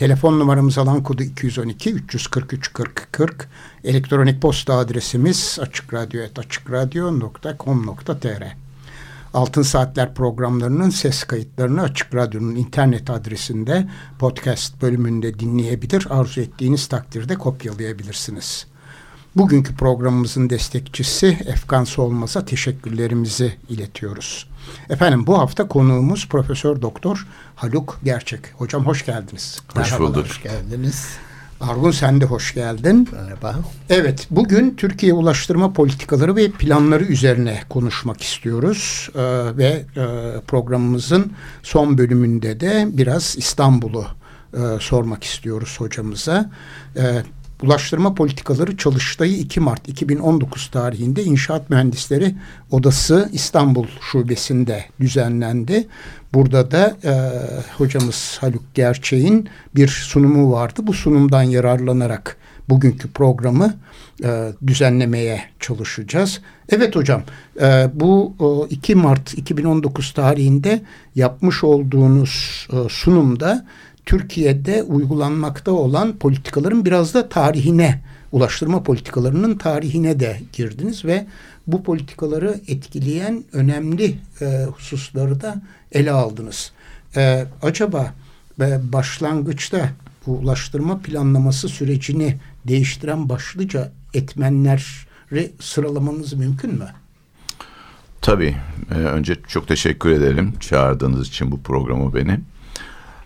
Telefon numaramız alan kodu 212 343 40 40. Elektronik posta adresimiz açıkradyo.com.tr Altın Saatler programlarının ses kayıtlarını Açık Radyo'nun internet adresinde podcast bölümünde dinleyebilir. Arzu ettiğiniz takdirde kopyalayabilirsiniz. Bugünkü programımızın destekçisi Efkan Solmaz'a teşekkürlerimizi iletiyoruz. Efendim bu hafta konuğumuz Profesör Doktor Haluk Gerçek. Hocam hoş geldiniz. Hoş Merhabalar. bulduk. Hoş geldiniz. Argun sen de hoş geldin. Merhaba. Evet bugün Türkiye ulaştırma politikaları ve planları üzerine konuşmak istiyoruz. Ee, ve e, programımızın son bölümünde de biraz İstanbul'u e, sormak istiyoruz hocamıza. E, Ulaştırma Politikaları Çalıştayı 2 Mart 2019 tarihinde İnşaat Mühendisleri Odası İstanbul Şubesi'nde düzenlendi. Burada da e, hocamız Haluk Gerçek'in bir sunumu vardı. Bu sunumdan yararlanarak bugünkü programı e, düzenlemeye çalışacağız. Evet hocam e, bu e, 2 Mart 2019 tarihinde yapmış olduğunuz e, sunumda Türkiye'de uygulanmakta olan politikaların biraz da tarihine, ulaştırma politikalarının tarihine de girdiniz ve bu politikaları etkileyen önemli e, hususları da ele aldınız. E, acaba e, başlangıçta bu ulaştırma planlaması sürecini değiştiren başlıca etmenleri sıralamanız mümkün mü? Tabii. Ee, önce çok teşekkür ederim çağırdığınız için bu programı beni.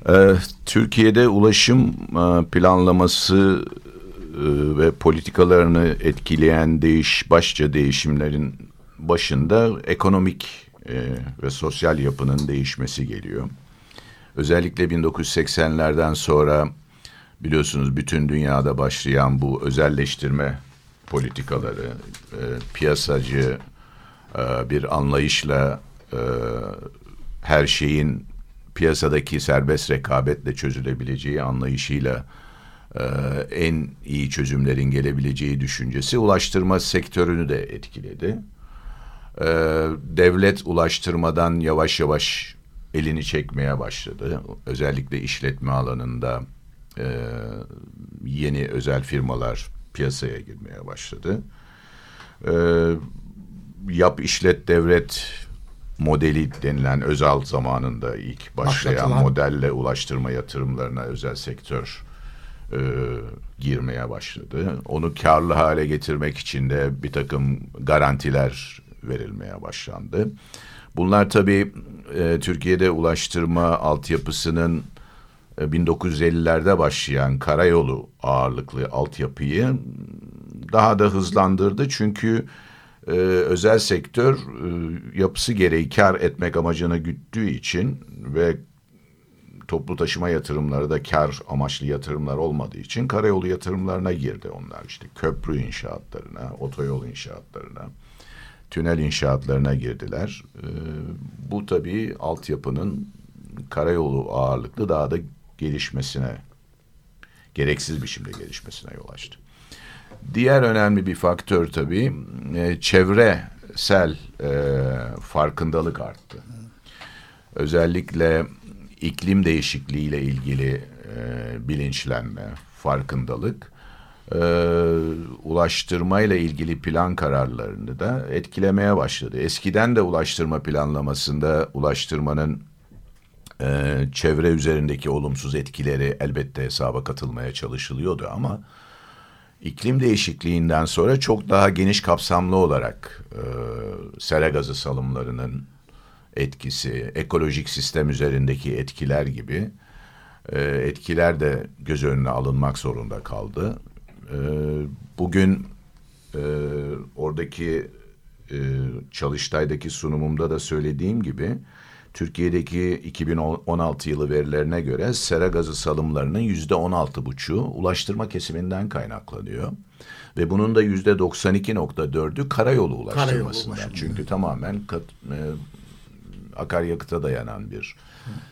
Ee, Türkiye'de ulaşım e, planlaması e, ve politikalarını etkileyen değiş başça değişimlerin başında ekonomik e, ve sosyal yapının değişmesi geliyor. Özellikle 1980'lerden sonra biliyorsunuz bütün dünyada başlayan bu özelleştirme politikaları, piyasacı bir anlayışla her şeyin piyasadaki serbest rekabetle çözülebileceği anlayışıyla e, en iyi çözümlerin gelebileceği düşüncesi ulaştırma sektörünü de etkiledi. E, devlet ulaştırmadan yavaş yavaş elini çekmeye başladı. Özellikle işletme alanında e, yeni özel firmalar piyasaya girmeye başladı. E, yap işlet devlet modeli denilen özel zamanında ilk başlayan Başlatılan. modelle ulaştırma yatırımlarına özel sektör e, girmeye başladı. Onu karlı hale getirmek için de bir takım garantiler verilmeye başlandı. Bunlar tabii e, Türkiye'de ulaştırma altyapısının e, 1950'lerde başlayan karayolu ağırlıklı altyapıyı daha da hızlandırdı. Çünkü e, özel sektör e, yapısı gereği kar etmek amacını güttüğü için ve toplu taşıma yatırımları da kar amaçlı yatırımlar olmadığı için karayolu yatırımlarına girdi onlar işte köprü inşaatlarına, otoyol inşaatlarına, tünel inşaatlarına girdiler. E, bu tabii altyapının karayolu ağırlıklı daha da gelişmesine, gereksiz biçimde gelişmesine yol açtı. Diğer önemli bir faktör tabii e, çevresel e, farkındalık arttı. Özellikle iklim değişikliği ile ilgili e, bilinçlenme, farkındalık, e, ulaştırma ile ilgili plan kararlarını da etkilemeye başladı. Eskiden de ulaştırma planlamasında ulaştırmanın e, çevre üzerindeki olumsuz etkileri elbette hesaba katılmaya çalışılıyordu ama iklim değişikliğinden sonra çok daha geniş kapsamlı olarak e, sera gazı salımlarının etkisi, ekolojik sistem üzerindeki etkiler gibi e, etkiler de göz önüne alınmak zorunda kaldı. E, bugün e, oradaki e, çalıştaydaki sunumumda da söylediğim gibi Türkiye'deki 2016 yılı verilerine göre sera gazı salımlarının yüzde 16 buçuğu ulaştırma kesiminden kaynaklanıyor. Ve bunun da yüzde 92.4'ü karayolu ulaştırmasından. Karayolu Çünkü tamamen kat, e, akaryakıta dayanan bir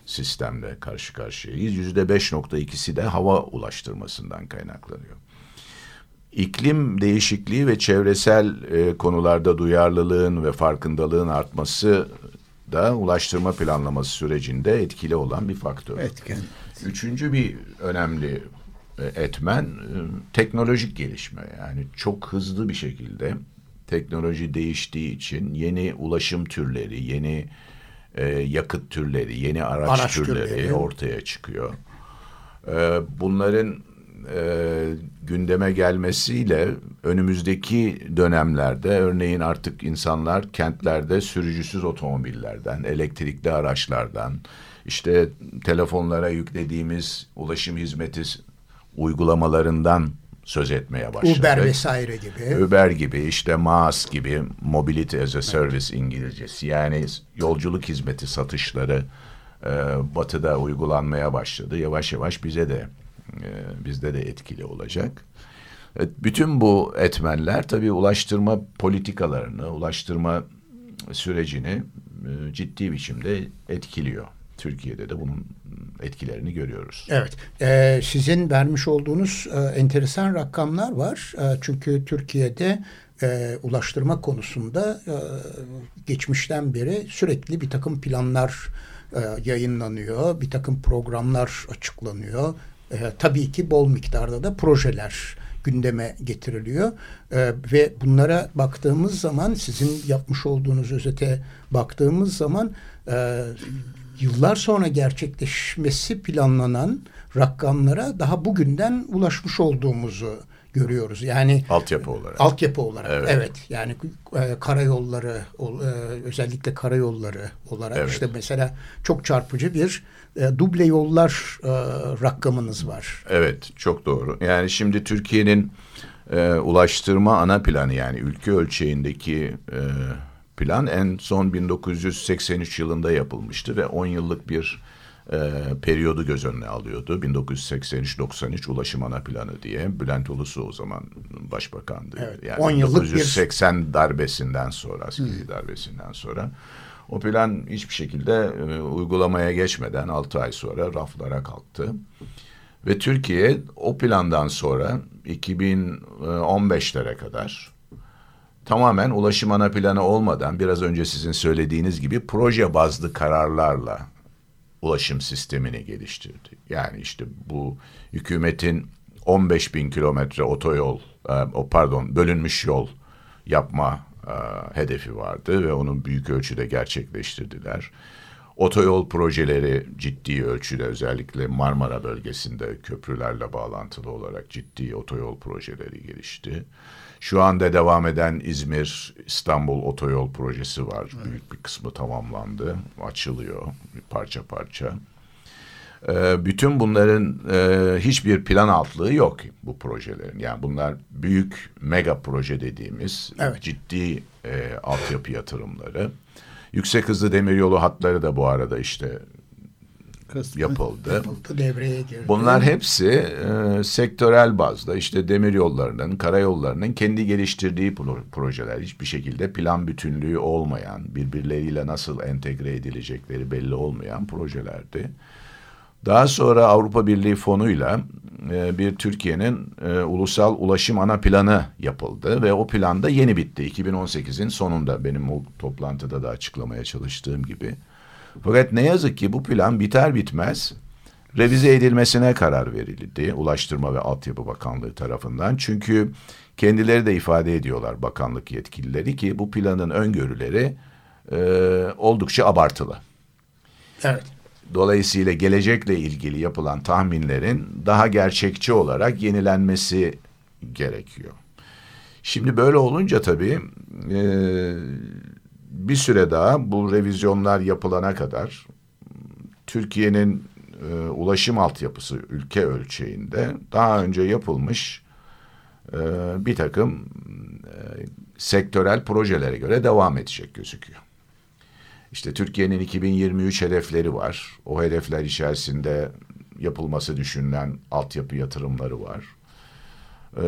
sistemle karşı karşıyayız. Yüzde 5.2'si de hava ulaştırmasından kaynaklanıyor. İklim değişikliği ve çevresel e, konularda duyarlılığın ve farkındalığın artması da ulaştırma planlaması sürecinde etkili olan bir faktör. Etken. Üçüncü bir önemli e, etmen e, teknolojik gelişme. Yani çok hızlı bir şekilde teknoloji değiştiği için yeni ulaşım türleri, yeni e, yakıt türleri, yeni araç, araç türleri, türleri ortaya çıkıyor. E, bunların e, gündeme gelmesiyle önümüzdeki dönemlerde örneğin artık insanlar kentlerde sürücüsüz otomobillerden, elektrikli araçlardan, işte telefonlara yüklediğimiz ulaşım hizmeti uygulamalarından söz etmeye başladı. Uber vesaire gibi. Uber gibi işte MaaS gibi Mobility as a Service evet. İngilizcesi yani yolculuk hizmeti satışları e, batıda uygulanmaya başladı. Yavaş yavaş bize de e, bizde de etkili olacak. Evet, bütün bu etmenler tabii ulaştırma politikalarını, ulaştırma sürecini e, ciddi biçimde etkiliyor. Türkiye'de de bunun etkilerini görüyoruz. Evet. E, sizin vermiş olduğunuz e, enteresan rakamlar var. E, çünkü Türkiye'de e, ulaştırma konusunda e, geçmişten beri sürekli bir takım planlar e, yayınlanıyor. Bir takım programlar açıklanıyor. E, tabii ki bol miktarda da projeler gündeme getiriliyor. E, ve bunlara baktığımız zaman sizin yapmış olduğunuz özete baktığımız zaman e, yıllar sonra gerçekleşmesi planlanan rakamlara daha bugünden ulaşmış olduğumuzu görüyoruz. Yani altyapı olarak. Altyapı olarak. Evet. evet. Yani e, karayolları e, özellikle karayolları olarak evet. işte mesela çok çarpıcı bir e, duble yollar e, rakamınız var. Evet, çok doğru. Yani şimdi Türkiye'nin e, ulaştırma ana planı yani ülke ölçeğindeki e, plan en son 1983 yılında yapılmıştı ve 10 yıllık bir e, periyodu göz önüne alıyordu. 1983-93 ulaşım ana planı diye. Bülent Ulusu o zaman başbakandı. Evet, yani 10 yıllık 1980 bir... darbesinden sonra, askeri darbesinden sonra. O plan hiçbir şekilde e, uygulamaya geçmeden 6 ay sonra raflara kalktı. Ve Türkiye o plandan sonra 2015'lere kadar tamamen ulaşım ana planı olmadan biraz önce sizin söylediğiniz gibi proje bazlı kararlarla ulaşım sistemini geliştirdi. Yani işte bu hükümetin 15 bin kilometre otoyol, e, o pardon bölünmüş yol yapma e, hedefi vardı ve onun büyük ölçüde gerçekleştirdiler. Otoyol projeleri ciddi ölçüde özellikle Marmara bölgesinde köprülerle bağlantılı olarak ciddi otoyol projeleri gelişti. Şu anda devam eden İzmir İstanbul otoyol projesi var. Evet. Büyük bir kısmı tamamlandı. Açılıyor parça parça. Ee, bütün bunların e, hiçbir plan altlığı yok bu projelerin. Yani bunlar büyük mega proje dediğimiz evet. ciddi e, altyapı yatırımları. Yüksek hızlı demiryolu hatları da bu arada işte yapıldı. yapıldı. Devreye girdi. Bunlar hepsi e, sektörel bazda işte demir yollarının, karayollarının kendi geliştirdiği projeler. Hiçbir şekilde plan bütünlüğü olmayan, birbirleriyle nasıl entegre edilecekleri belli olmayan projelerdi. Daha sonra Avrupa Birliği fonuyla e, bir Türkiye'nin e, ulusal ulaşım ana planı yapıldı ve o planda yeni bitti. 2018'in sonunda benim o toplantıda da açıklamaya çalıştığım gibi. Fakat ne yazık ki bu plan biter bitmez revize edilmesine karar verildi Ulaştırma ve Altyapı Bakanlığı tarafından. Çünkü kendileri de ifade ediyorlar bakanlık yetkilileri ki bu planın öngörüleri e, oldukça abartılı. Evet. Dolayısıyla gelecekle ilgili yapılan tahminlerin daha gerçekçi olarak yenilenmesi gerekiyor. Şimdi böyle olunca tabii e, bir süre daha bu revizyonlar yapılana kadar Türkiye'nin e, ulaşım altyapısı ülke ölçeğinde daha önce yapılmış e, bir takım e, sektörel projelere göre devam edecek gözüküyor. İşte Türkiye'nin 2023 hedefleri var. O hedefler içerisinde yapılması düşünülen altyapı yatırımları var. Ee,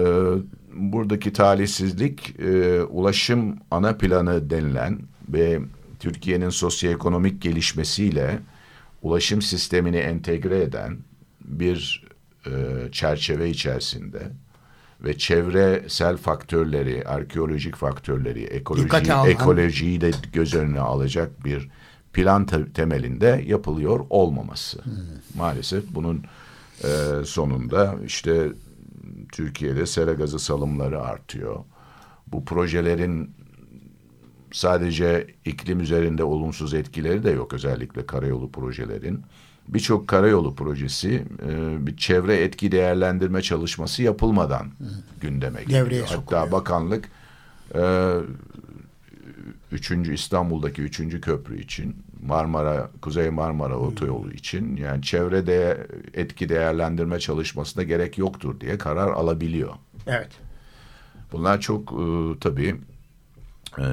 buradaki talihsizlik e, ulaşım ana planı denilen ve Türkiye'nin sosyoekonomik gelişmesiyle ulaşım sistemini entegre eden bir e, çerçeve içerisinde ve çevresel faktörleri, arkeolojik faktörleri, ekoloji, ekolojiyi de göz önüne alacak bir plan te temelinde yapılıyor olmaması. Hmm. Maalesef bunun e, sonunda işte Türkiye'de sera gazı salımları artıyor. Bu projelerin sadece iklim üzerinde olumsuz etkileri de yok özellikle karayolu projelerin. Birçok karayolu projesi e, bir çevre etki değerlendirme çalışması yapılmadan Hı. gündeme geliyor. Hatta bakanlık e, üçüncü İstanbul'daki üçüncü köprü için Marmara, Kuzey Marmara otoyolu için yani çevrede etki değerlendirme çalışmasına gerek yoktur diye karar alabiliyor. Evet. Bunlar çok e, tabii e,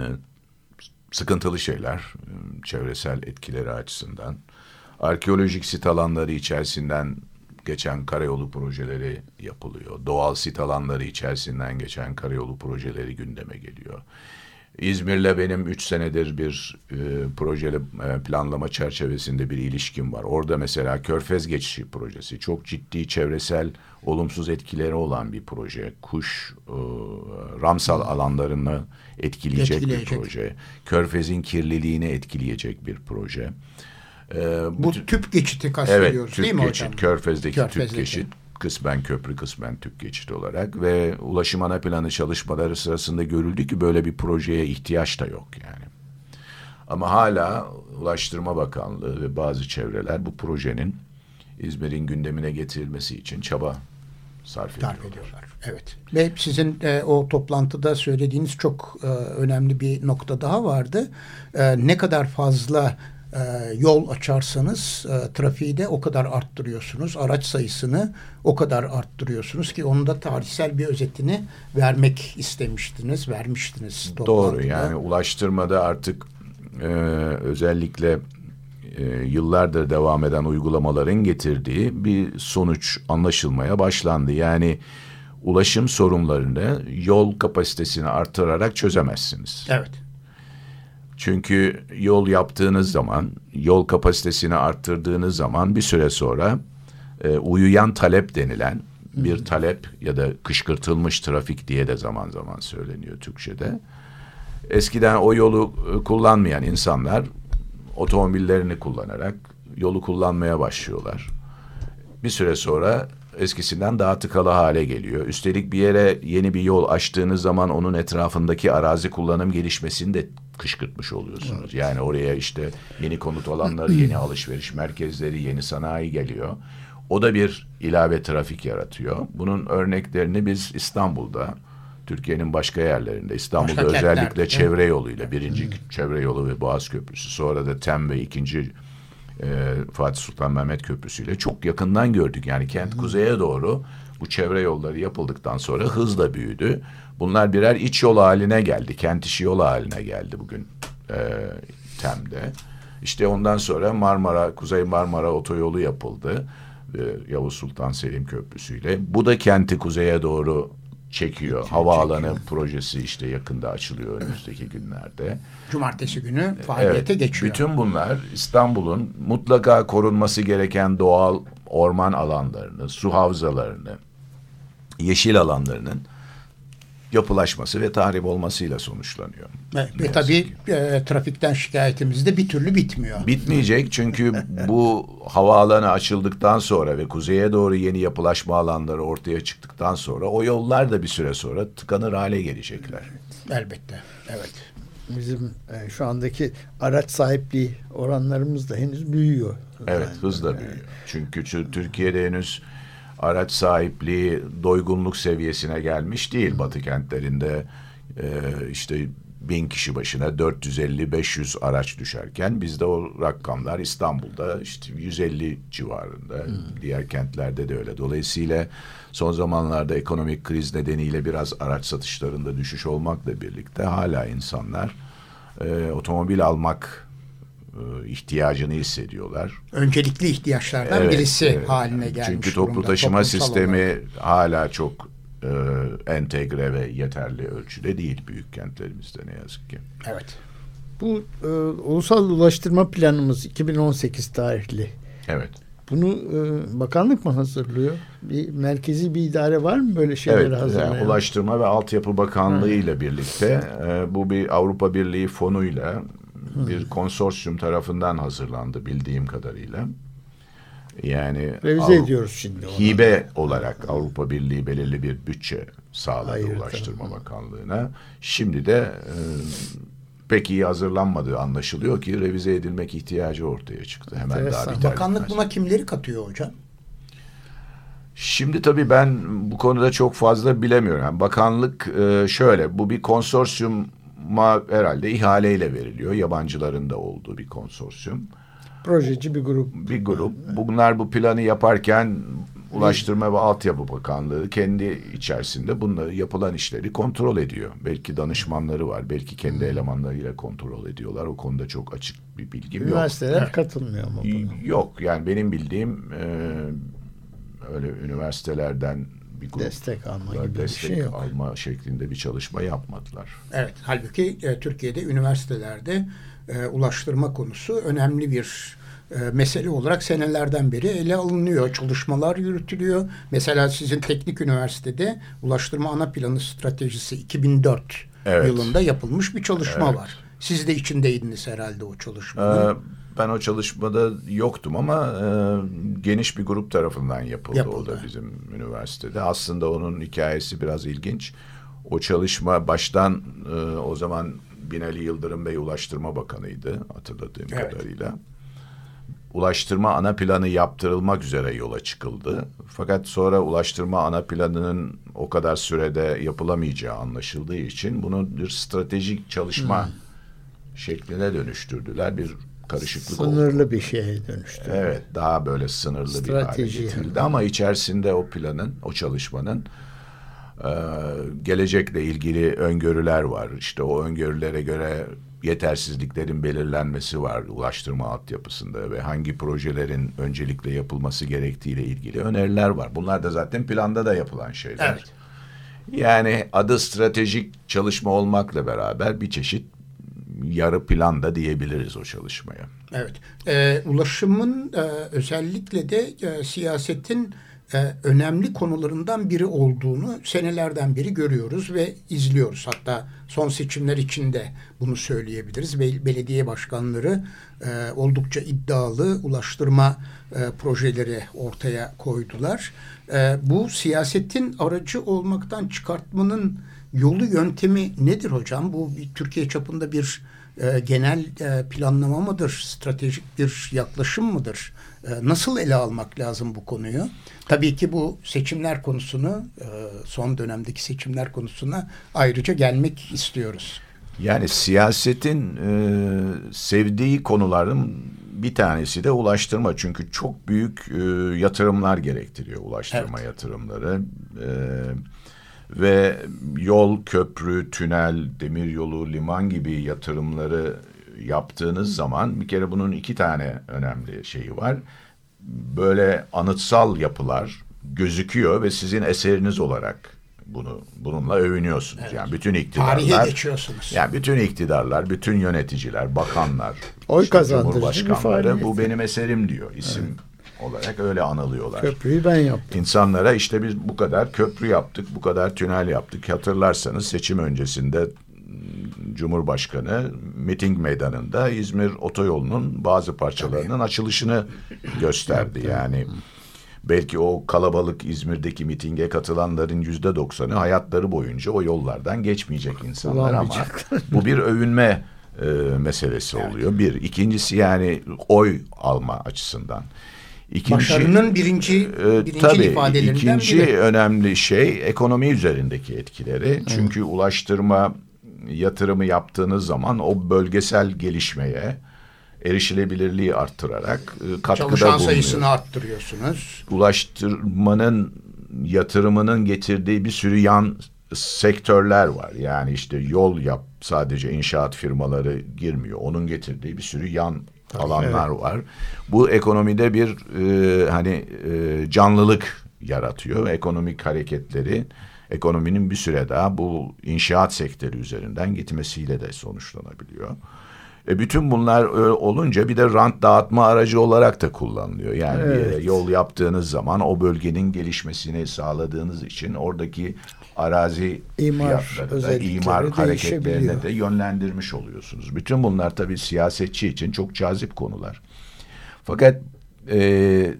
sıkıntılı şeyler e, çevresel etkileri açısından. Arkeolojik sit alanları içerisinden geçen karayolu projeleri yapılıyor. Doğal sit alanları içerisinden geçen karayolu projeleri gündeme geliyor. İzmir'le benim üç senedir bir e, projeli e, planlama çerçevesinde bir ilişkim var. Orada mesela Körfez Geçişi projesi çok ciddi çevresel olumsuz etkileri olan bir proje. Kuş, e, Ramsal alanlarını etkileyecek, etkileyecek bir proje. Körfez'in kirliliğini etkileyecek bir proje. Ee, bu, bu tüp geçiti kastediyoruz evet, tüp değil mi geçit, hocam? Körfez'deki, Körfez'deki tüp geçit kısmen köprü kısmen tüp geçit olarak ve ulaşım ana planı çalışmaları sırasında görüldü ki böyle bir projeye ihtiyaç da yok yani. Ama hala Ulaştırma Bakanlığı ve bazı çevreler bu projenin İzmir'in gündemine getirilmesi için çaba sarf ediyorlar. ediyorlar. Evet. Ve sizin e, o toplantıda söylediğiniz çok e, önemli bir nokta daha vardı. E, ne kadar fazla e, yol açarsanız e, trafiği de o kadar arttırıyorsunuz. Araç sayısını o kadar arttırıyorsunuz ki onun da tarihsel bir özetini vermek istemiştiniz, vermiştiniz. Doğru yani ulaştırmada artık e, özellikle e, yıllardır devam eden uygulamaların getirdiği bir sonuç anlaşılmaya başlandı. Yani ulaşım sorunlarını yol kapasitesini artırarak çözemezsiniz. Evet. Çünkü yol yaptığınız zaman, yol kapasitesini arttırdığınız zaman bir süre sonra e, uyuyan talep denilen bir talep ya da kışkırtılmış trafik diye de zaman zaman söyleniyor Türkçe'de. Eskiden o yolu e, kullanmayan insanlar otomobillerini kullanarak yolu kullanmaya başlıyorlar. Bir süre sonra eskisinden daha tıkalı hale geliyor. Üstelik bir yere yeni bir yol açtığınız zaman onun etrafındaki arazi kullanım gelişmesini de kışkırtmış oluyorsunuz. Evet. Yani oraya işte yeni konut alanları, yeni alışveriş merkezleri, yeni sanayi geliyor. O da bir ilave trafik yaratıyor. Bunun örneklerini biz İstanbul'da, Türkiye'nin başka yerlerinde, İstanbul'da başka özellikle kentlerde, çevre yoluyla, birinci hmm. çevre yolu ve Boğaz Köprüsü, sonra da TEM ve ikinci e, Fatih Sultan Mehmet Köprüsü ile çok yakından gördük. Yani kent kuzeye doğru bu çevre yolları yapıldıktan sonra hızla büyüdü. Bunlar birer iç yol haline geldi. Kent işi yol haline geldi bugün e, TEM'de. İşte ondan sonra Marmara, Kuzey Marmara otoyolu yapıldı. E, Yavuz Sultan Selim Köprüsü ile. Bu da kenti kuzeye doğru çekiyor. Havaalanı çekiyor. projesi işte yakında açılıyor önümüzdeki günlerde. Cumartesi günü faaliyete evet, geçiyor. Bütün bunlar İstanbul'un mutlaka korunması gereken doğal orman alanlarını, su havzalarını, yeşil alanlarının yapılaşması ve tahrip olmasıyla sonuçlanıyor. Evet, ve tabii e, trafikten şikayetimiz de bir türlü bitmiyor. Bitmeyecek çünkü bu havaalanı açıldıktan sonra ve kuzeye doğru yeni yapılaşma alanları ortaya çıktıktan sonra o yollar da bir süre sonra tıkanır hale gelecekler. Elbette, evet. Bizim e, şu andaki araç sahipliği oranlarımız da henüz büyüyor. Evet, yani, hızla büyüyor. Çünkü Türkiye'de henüz araç sahipliği doygunluk seviyesine gelmiş değil. Batı kentlerinde e, işte bin kişi başına 450-500 araç düşerken bizde o rakamlar İstanbul'da işte 150 civarında. Hmm. Diğer kentlerde de öyle. Dolayısıyla son zamanlarda ekonomik kriz nedeniyle biraz araç satışlarında düşüş olmakla birlikte hala insanlar e, otomobil almak ihtiyacını hissediyorlar. Öncelikli ihtiyaçlardan evet, birisi evet. haline gelmiş Çünkü toplu durumda, taşıma sistemi olarak. hala çok e, entegre ve yeterli ölçüde değil büyük kentlerimizde ne yazık ki. Evet. Bu e, ulusal ulaştırma planımız 2018 tarihli. Evet. Bunu e, bakanlık mı hazırlıyor? Bir merkezi bir idare var mı böyle şeyleri evet, hazırlayan? Yani Ulaştırma ve Altyapı Bakanlığı ile birlikte e, bu bir Avrupa Birliği fonuyla bir konsorsiyum tarafından hazırlandı bildiğim kadarıyla. Yani revize Avrupa, ediyoruz şimdi. Ona. Hibe olarak Avrupa Birliği belirli bir bütçe sağladı Hayır, Ulaştırma tabii. Bakanlığı'na. Şimdi de e, pek iyi hazırlanmadığı anlaşılıyor ki revize edilmek ihtiyacı ortaya çıktı. Hemen Enteresan. daha biter Bakanlık buna kimleri katıyor hocam? Şimdi tabii ben bu konuda çok fazla bilemiyorum. Yani bakanlık e, şöyle bu bir konsorsiyuma herhalde ihaleyle veriliyor. Yabancıların da olduğu bir konsorsiyum. Projeci bir grup. Bir grup. Bunlar bu planı yaparken Ulaştırma ve Altyapı Bakanlığı kendi içerisinde bunları yapılan işleri kontrol ediyor. Belki danışmanları var, belki kendi elemanlarıyla kontrol ediyorlar. O konuda çok açık bir bilgim yok. Üniversiteler katılmıyor mu buna? Yok yani benim bildiğim e, öyle üniversitelerden bir grup destek alma gibi destek bir şey yok. alma şeklinde bir çalışma yapmadılar. Evet, halbuki e, Türkiye'de üniversitelerde e, ulaştırma konusu önemli bir e, mesele olarak senelerden beri ele alınıyor. Çalışmalar yürütülüyor. Mesela sizin teknik üniversitede ulaştırma ana planı stratejisi 2004 evet. yılında yapılmış bir çalışma evet. var. Siz de içindeydiniz herhalde o çalışmanın. Ee, ben o çalışmada yoktum ama e, geniş bir grup tarafından yapıldı, yapıldı o da bizim üniversitede. Aslında onun hikayesi biraz ilginç. O çalışma baştan e, o zaman Binali Yıldırım Bey Ulaştırma Bakanı'ydı hatırladığım evet. kadarıyla ulaştırma ana planı yaptırılmak üzere yola çıkıldı. Fakat sonra ulaştırma ana planının o kadar sürede yapılamayacağı anlaşıldığı için bunu bir stratejik çalışma hmm. şekline dönüştürdüler. Bir karışıklık sınırlı oldu. bir şeye dönüştü. Evet, daha böyle sınırlı Strateji bir hale getirildi yani. ama içerisinde o planın, o çalışmanın e, gelecekle ilgili öngörüler var. İşte o öngörülere göre yetersizliklerin belirlenmesi var ulaştırma altyapısında ve hangi projelerin öncelikle yapılması gerektiğiyle ilgili öneriler var. Bunlar da zaten planda da yapılan şeyler. Evet. Yani adı stratejik çalışma olmakla beraber bir çeşit yarı planda diyebiliriz o çalışmaya. Evet. Ee, ulaşımın e, özellikle de e, siyasetin e, önemli konularından biri olduğunu senelerden beri görüyoruz ve izliyoruz. Hatta son seçimler içinde bunu söyleyebiliriz. Be belediye başkanları e, oldukça iddialı ulaştırma e, projeleri ortaya koydular. E, bu siyasetin aracı olmaktan çıkartmanın yolu yöntemi nedir hocam? Bu bir, Türkiye çapında bir e, genel e, planlama mıdır? Stratejik bir yaklaşım mıdır? E, nasıl ele almak lazım bu konuyu? Tabii ki bu seçimler konusunu, e, son dönemdeki seçimler konusuna ayrıca gelmek istiyoruz. Yani siyasetin e, sevdiği konuların bir tanesi de ulaştırma. Çünkü çok büyük e, yatırımlar gerektiriyor ulaştırma evet. yatırımları. E, ve yol, köprü, tünel, demiryolu, liman gibi yatırımları yaptığınız zaman bir kere bunun iki tane önemli şeyi var. Böyle anıtsal yapılar gözüküyor ve sizin eseriniz olarak bunu bununla övünüyorsunuz. Evet. Yani bütün iktidarlar tarihe geçiyorsunuz. Yani bütün iktidarlar, bütün yöneticiler, bakanlar, oy işte cumhurbaşkanları bu benim eserim diyor. İsim evet olarak öyle anılıyorlar. Köprüyü ben yaptım. İnsanlara işte biz bu kadar köprü yaptık, bu kadar tünel yaptık. Hatırlarsanız seçim öncesinde Cumhurbaşkanı miting meydanında İzmir otoyolunun bazı parçalarının açılışını gösterdi. Yani belki o kalabalık İzmir'deki mitinge katılanların yüzde doksanı hayatları boyunca o yollardan geçmeyecek insanlar ama bu bir övünme e, meselesi oluyor. Bir. ikincisi yani oy alma açısından. İkinci, Başarının birinci, e, birinci tabii, ifadelerinden ikinci biri. önemli şey ekonomi üzerindeki etkileri. Çünkü evet. ulaştırma yatırımı yaptığınız zaman o bölgesel gelişmeye erişilebilirliği arttırarak e, katkıda Çalışan bulunuyor. sayısını arttırıyorsunuz. Ulaştırmanın yatırımının getirdiği bir sürü yan sektörler var. Yani işte yol yap sadece inşaat firmaları girmiyor. Onun getirdiği bir sürü yan alanlar var. Bu ekonomide bir e, hani e, canlılık yaratıyor. Ekonomik hareketleri ekonominin bir süre daha bu inşaat sektörü üzerinden gitmesiyle de sonuçlanabiliyor. E bütün bunlar olunca bir de rant dağıtma aracı olarak da kullanılıyor. Yani evet. bir yol yaptığınız zaman o bölgenin gelişmesini sağladığınız için oradaki arazi imar fiyatları da imar hareketlerine de yönlendirmiş oluyorsunuz. Bütün bunlar tabii siyasetçi için çok cazip konular. Fakat e,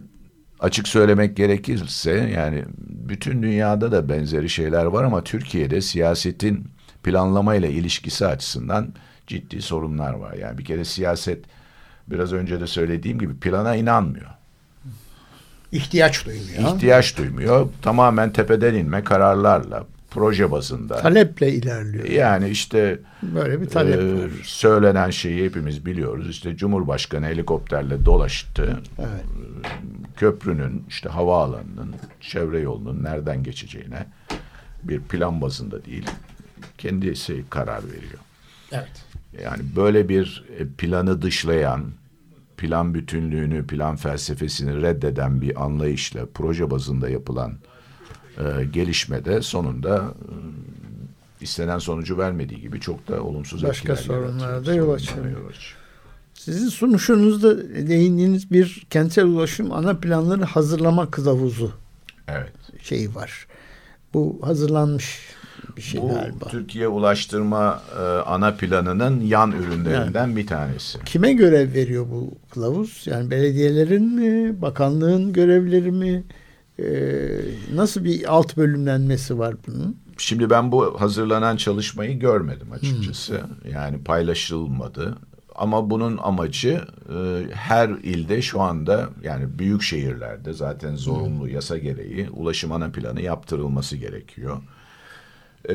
açık söylemek gerekirse yani bütün dünyada da benzeri şeyler var ama Türkiye'de siyasetin planlama ile ilişkisi açısından ciddi sorunlar var. Yani bir kere siyaset biraz önce de söylediğim gibi plana inanmıyor. İhtiyaç duymuyor. İhtiyaç duymuyor. Tamamen tepeden inme kararlarla, proje bazında. Taleple ilerliyor. Yani işte böyle bir talep e, söylenen şeyi hepimiz biliyoruz. İşte Cumhurbaşkanı helikopterle dolaştı. Evet. Köprünün, işte havaalanının, çevre yolunun nereden geçeceğine bir plan bazında değil, kendisi karar veriyor. Evet. Yani böyle bir e, planı dışlayan, plan bütünlüğünü, plan felsefesini reddeden bir anlayışla proje bazında yapılan e, gelişmede sonunda e, istenen sonucu vermediği gibi çok da olumsuz Başka sorunlara da yol açıyor. Sizin sunuşunuzda değindiğiniz bir kentsel ulaşım ana planları hazırlama kılavuzu evet. şeyi var. Bu hazırlanmış bir şey Bu galiba. Türkiye Ulaştırma e, ana planının yan ürünlerinden yani, bir tanesi. Kime görev veriyor bu kılavuz? Yani belediyelerin mi, bakanlığın görevleri mi? E, nasıl bir alt bölümlenmesi var bunun? Şimdi ben bu hazırlanan çalışmayı görmedim açıkçası. Hmm. Yani paylaşılmadı. Ama bunun amacı e, her ilde şu anda yani büyük şehirlerde zaten zorunlu yasa gereği ulaşım ana planı yaptırılması gerekiyor. E,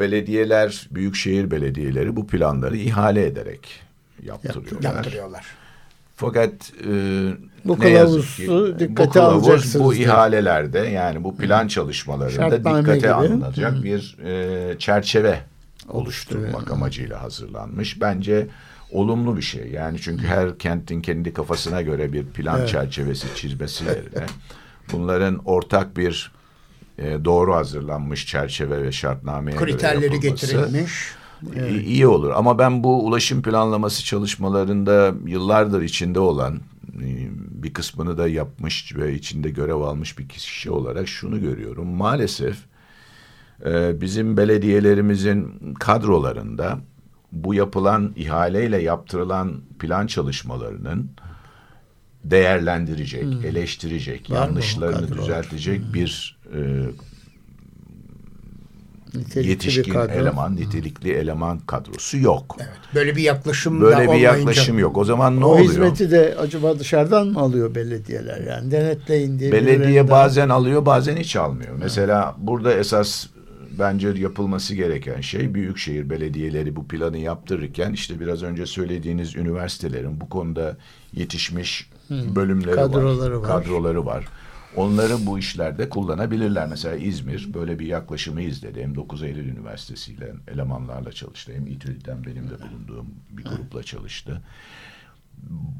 belediyeler, büyükşehir belediyeleri bu planları ihale ederek yaptırıyorlar. Yaptırıyorlar. Fakat e, bu ne yazık ki dikkate bu kılavuz bu ihalelerde yani bu plan çalışmalarında Şartname dikkate gibi. alınacak Hı. bir e, çerçeve oluşturmak amacıyla hazırlanmış. Bence olumlu bir şey. Yani çünkü her kentin kendi kafasına göre bir plan evet. çerçevesi çizmesi yerine bunların ortak bir e, doğru hazırlanmış çerçeve ve şartnameye kriterleri göre getirilmiş. Evet. iyi olur. Ama ben bu ulaşım planlaması çalışmalarında yıllardır içinde olan e, bir kısmını da yapmış ve içinde görev almış bir kişi olarak şunu görüyorum. Maalesef e, bizim belediyelerimizin kadrolarında bu yapılan ihaleyle yaptırılan plan çalışmalarının değerlendirecek, hmm. eleştirecek, Var yanlışlarını düzeltecek hmm. bir e, yetişkin kadro. eleman, nitelikli hmm. eleman kadrosu yok. Evet, böyle bir yaklaşım böyle bir yaklaşım yok. O zaman ne o oluyor? O hizmeti de acaba dışarıdan mı alıyor belediyeler? Yani denetleyin diye. Belediye bazen alıyor, bazen hiç almıyor. Mesela burada esas bence yapılması gereken şey büyükşehir belediyeleri bu planı yaptırırken işte biraz önce söylediğiniz üniversitelerin bu konuda yetişmiş hmm. bölümleri kadroları var, var. Kadroları var. Onları bu işlerde kullanabilirler. Mesela İzmir böyle bir yaklaşımı izledi. Hem 9 Eylül Üniversitesi ile elemanlarla çalıştı. Hem İTÜ'den benim de bulunduğum bir grupla çalıştı.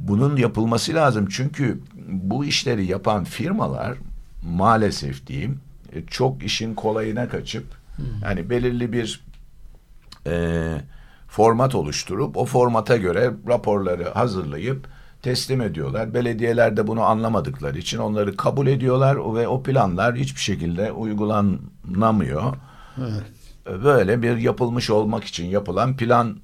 Bunun yapılması lazım. Çünkü bu işleri yapan firmalar maalesef diyeyim e, çok işin kolayına kaçıp yani belirli bir e, format oluşturup o formata göre raporları hazırlayıp teslim ediyorlar. Belediyeler de bunu anlamadıkları için onları kabul ediyorlar ve o planlar hiçbir şekilde uygulanamıyor. Evet. Böyle bir yapılmış olmak için yapılan plan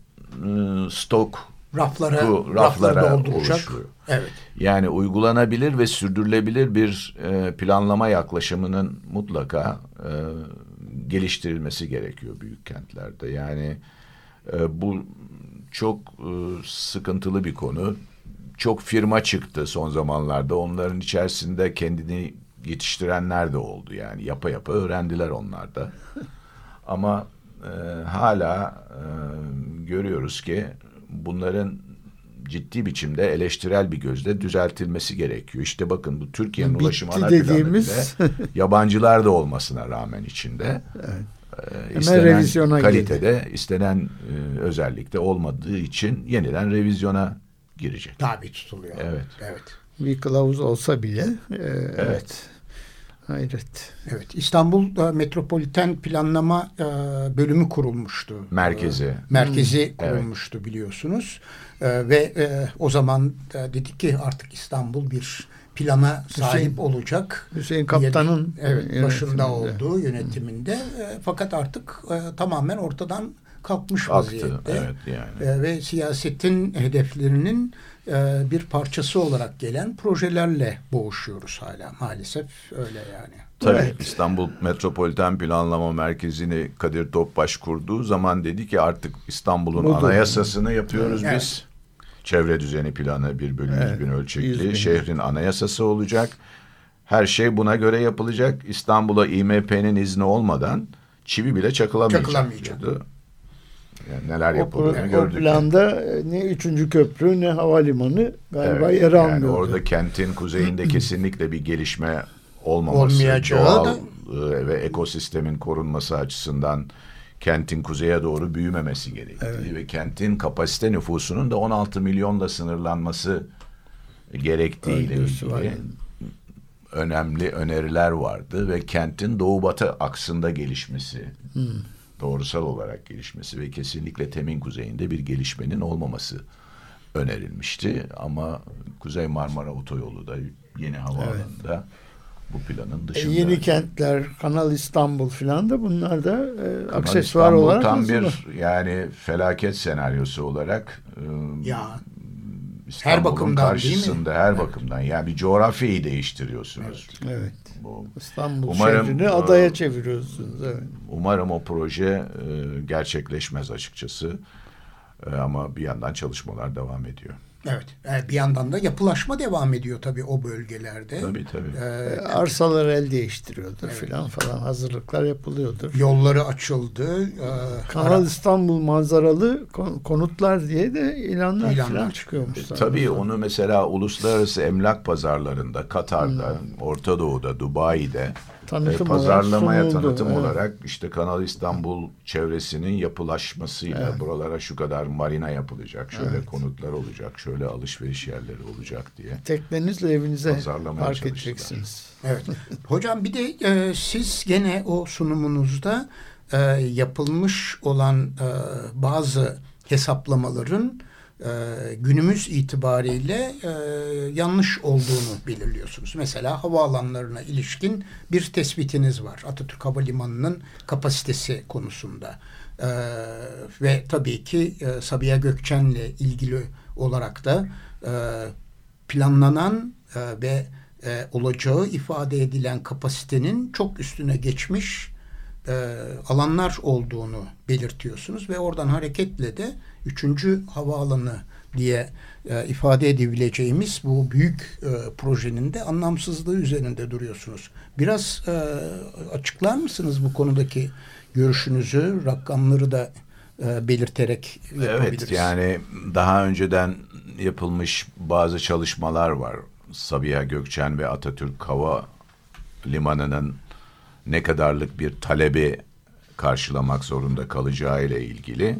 ıı, stok raflara bu raflara oluşuyor. Evet. Yani uygulanabilir ve sürdürülebilir bir e, planlama yaklaşımının mutlaka e, geliştirilmesi gerekiyor büyük kentlerde. Yani e, bu çok e, sıkıntılı bir konu. Çok firma çıktı son zamanlarda. Onların içerisinde kendini yetiştirenler de oldu. Yani yapa yapa öğrendiler onlar da. Ama e, hala e, görüyoruz ki bunların ciddi biçimde eleştirel bir gözle düzeltilmesi gerekiyor. İşte bakın bu Türkiye'nin ulaşım ana dediğimiz... planı bile yabancılar da olmasına rağmen içinde evet. e, istenen kalitede, girdi. istenen e, özellikte olmadığı için yeniden revizyona girecek. Tabi tutuluyor. Evet. Evet. Bir kılavuz olsa bile e, evet. Hayret. Evet, İstanbul Metropoliten Planlama e, Bölümü kurulmuştu. Merkezi. E, merkezi kurulmuştu biliyorsunuz. E, ve o zaman dedik ki artık İstanbul bir plana sahip Hüseyin, olacak. Hüseyin Kaptan'ın evet, başında olduğu yönetiminde. Fakat artık tamamen ortadan kalkmış Kalktı, vaziyette. Evet, yani. Ve siyasetin hedeflerinin e, bir parçası olarak gelen projelerle boğuşuyoruz hala maalesef öyle yani. Tabii evet. İstanbul Metropoliten Planlama Merkezi'ni Kadir Topbaş kurduğu zaman dedi ki artık İstanbul'un anayasasını yapıyoruz evet. biz. Çevre düzeni planı bir bölü evet. bin ölçekli. bin. Şehrin anayasası olacak. Her şey buna göre yapılacak. İstanbul'a İMP'nin izni olmadan çivi bile çakılamayacak. Çakılamayacak. Diyordu. Yani neler yapıldığını o, gördük. O planda e, ne üçüncü köprü ne havalimanı galiba evet, yer almıyordu. Yani orada kentin kuzeyinde kesinlikle bir gelişme olmaması, Olmayacağı doğal da... E, ve ekosistemin korunması açısından kentin kuzeye doğru büyümemesi gerektiği evet. ve kentin kapasite nüfusunun da 16 milyonla sınırlanması gerektiğiyle ilgili var. önemli öneriler vardı ve kentin doğu batı aksında gelişmesi. Hmm doğrusal olarak gelişmesi ve kesinlikle temin kuzeyinde bir gelişmenin olmaması önerilmişti. Ama Kuzey Marmara Otoyolu da yeni havaalanında evet. bu planın dışında. E, yeni kentler, Kanal İstanbul filan da bunlar da e, Kanal aksesuar İstanbul olarak tam bir yani felaket senaryosu olarak e, ya her bakımdan karşısında her bakımdan yani bir coğrafyayı değiştiriyorsunuz. Evet. evet. Bu İstanbul umarım, şehrini adaya e, çeviriyorsunuz. Evet. Umarım o proje e, gerçekleşmez açıkçası. E, ama bir yandan çalışmalar devam ediyor. Evet. Yani bir yandan da yapılaşma devam ediyor tabii o bölgelerde. Tabii tabii. Ee, Arsalar el değiştiriyordur evet. filan falan hazırlıklar yapılıyordur. Yolları açıldı. Ee, Kanal. İstanbul manzaralı konutlar diye de ilanlar, ilanlar falan çıkıyormuş. E, tabii onu mesela uluslararası emlak pazarlarında, Katar'da, hmm. Orta Doğu'da, Dubai'de tanıtım e, pazarlamaya olarak tanıtım evet. olarak işte Kanal İstanbul çevresinin yapılaşmasıyla evet. buralara şu kadar marina yapılacak, şöyle evet. konutlar olacak, şöyle alışveriş yerleri olacak diye. Teknenizle evinize park edeceksiniz. Evet. Hocam bir de e, siz gene o sunumunuzda e, yapılmış olan e, bazı hesaplamaların e, günümüz itibariyle e, yanlış olduğunu belirliyorsunuz. Mesela havaalanlarına ilişkin bir tespitiniz var. Atatürk Havalimanı'nın kapasitesi konusunda. E, ve tabii ki e, Sabiha Gökçen'le ilgili olarak da e, planlanan e, ve e, olacağı ifade edilen kapasitenin çok üstüne geçmiş e, alanlar olduğunu belirtiyorsunuz ve oradan hareketle de üçüncü havaalanı diye e, ifade edebileceğimiz bu büyük e, projenin de anlamsızlığı üzerinde duruyorsunuz. Biraz e, açıklar mısınız bu konudaki görüşünüzü, rakamları da e, belirterek yapabiliriz? Evet yani daha önceden yapılmış bazı çalışmalar var. Sabiha Gökçen ve Atatürk Hava Limanı'nın ne kadarlık bir talebi karşılamak zorunda kalacağı ile ilgili.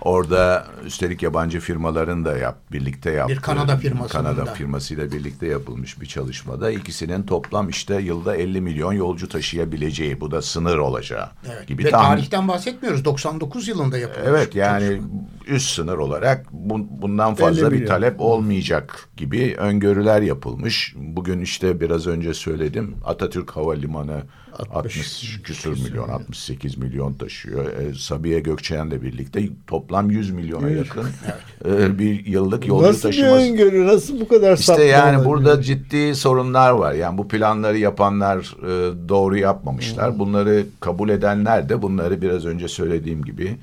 Orada üstelik yabancı firmaların da yap, birlikte yaptığı. Bir Kanada firması. Kanada firmasıyla birlikte yapılmış bir çalışmada ikisinin toplam işte yılda 50 milyon yolcu taşıyabileceği bu da sınır olacağı evet. gibi. Ve tahmin... tarihten bahsetmiyoruz. 99 yılında yapılmış. Evet yani çalışma. Üst sınır olarak bu, bundan fazla bir talep olmayacak gibi öngörüler yapılmış. Bugün işte biraz önce söyledim Atatürk Havalimanı 60, 60 küsur milyon, 68 milyon taşıyor. E, Sabiha Gökçen'le birlikte toplam 100 milyona yakın e, bir yıllık yolcu nasıl taşıması. Nasıl bir öngörü, nasıl bu kadar İşte yani burada ciddi sorunlar var. Yani bu planları yapanlar e, doğru yapmamışlar. Bunları kabul edenler de bunları biraz önce söylediğim gibi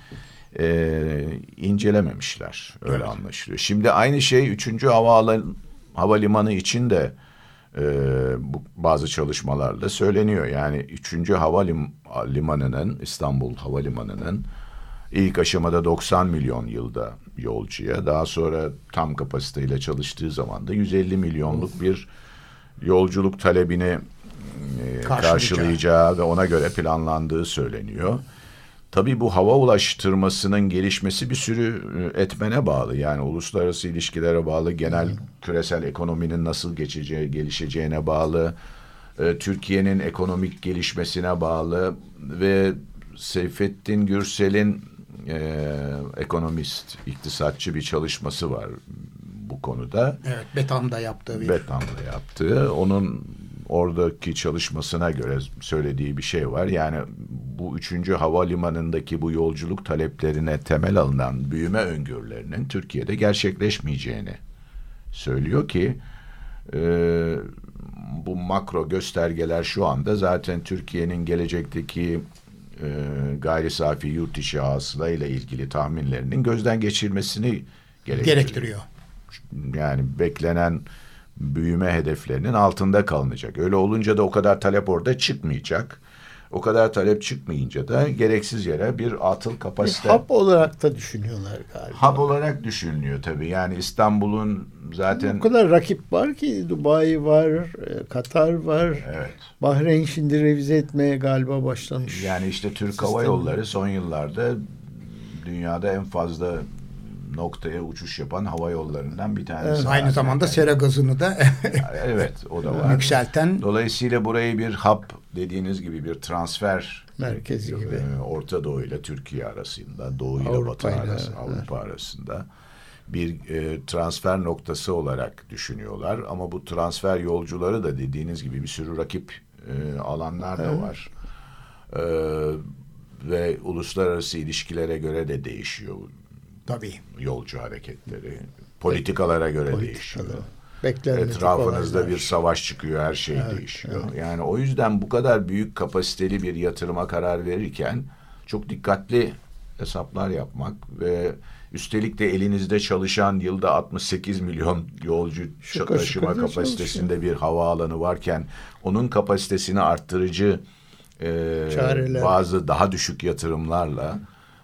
e, incelememişler. Öyle evet. anlaşılıyor. Şimdi aynı şey 3. Havaalanı havalimanı için de e, bu, bazı çalışmalarla söyleniyor. Yani 3. Havalimanı'nın İstanbul Havalimanı'nın ilk aşamada 90 milyon yılda yolcuya daha sonra tam kapasiteyle çalıştığı zaman da 150 milyonluk bir yolculuk talebini e, karşılayacağı ve ona göre planlandığı söyleniyor. Tabii bu hava ulaştırmasının gelişmesi bir sürü e, etmene bağlı. Yani uluslararası ilişkilere bağlı, genel küresel ekonominin nasıl geçeceği, gelişeceğine bağlı, e, Türkiye'nin ekonomik gelişmesine bağlı ve Seyfettin Gürsel'in e, ekonomist, iktisatçı bir çalışması var bu konuda. Evet, Betam'da yaptığı bir. Betam'da yaptığı. Onun oradaki çalışmasına göre söylediği bir şey var. Yani bu üçüncü havalimanındaki bu yolculuk taleplerine temel alınan büyüme öngörülerinin Türkiye'de gerçekleşmeyeceğini söylüyor ki e, bu makro göstergeler şu anda zaten Türkiye'nin gelecekteki e, gayri safi yurt içi hasıla ile ilgili tahminlerinin gözden geçirmesini gerektiriyor. gerektiriyor. Yani beklenen büyüme hedeflerinin altında kalınacak. Öyle olunca da o kadar talep orada çıkmayacak. O kadar talep çıkmayınca da gereksiz yere bir atıl kapasite. Bir hap olarak da düşünüyorlar galiba. Hap olarak düşünülüyor tabii. Yani İstanbul'un zaten... O kadar rakip var ki Dubai var, e, Katar var. Evet. Bahreyn şimdi revize etmeye galiba başlamış. Yani işte Türk Sistemi. Hava Yolları son yıllarda dünyada en fazla noktaya uçuş yapan hava yollarından bir tanesi. Evet. Aynı zamanda sera gazını da Evet o da var. yükselten Dolayısıyla burayı bir hub dediğiniz gibi bir transfer Merkezi gibi. e, Orta Doğu ile Türkiye arasında, Doğu ile Avrupa Batı arası, evet. Avrupa arasında bir e, transfer noktası olarak düşünüyorlar. Ama bu transfer yolcuları da dediğiniz gibi bir sürü rakip e, alanlar da var. E, ve uluslararası ilişkilere göre de değişiyor tabii. yolcu hareketleri. Politikalara göre Politikalı. değişiyor. Beklenmedik Etrafınızda olaylar. bir savaş çıkıyor, her şey değişiyor. Yani o yüzden bu kadar büyük kapasiteli bir yatırıma karar verirken çok dikkatli hesaplar yapmak ve üstelik de elinizde çalışan yılda 68 milyon yolcu Şıkır taşıma şıkır kapasitesinde bir havaalanı varken onun kapasitesini arttırıcı e, Çareler. bazı daha düşük yatırımlarla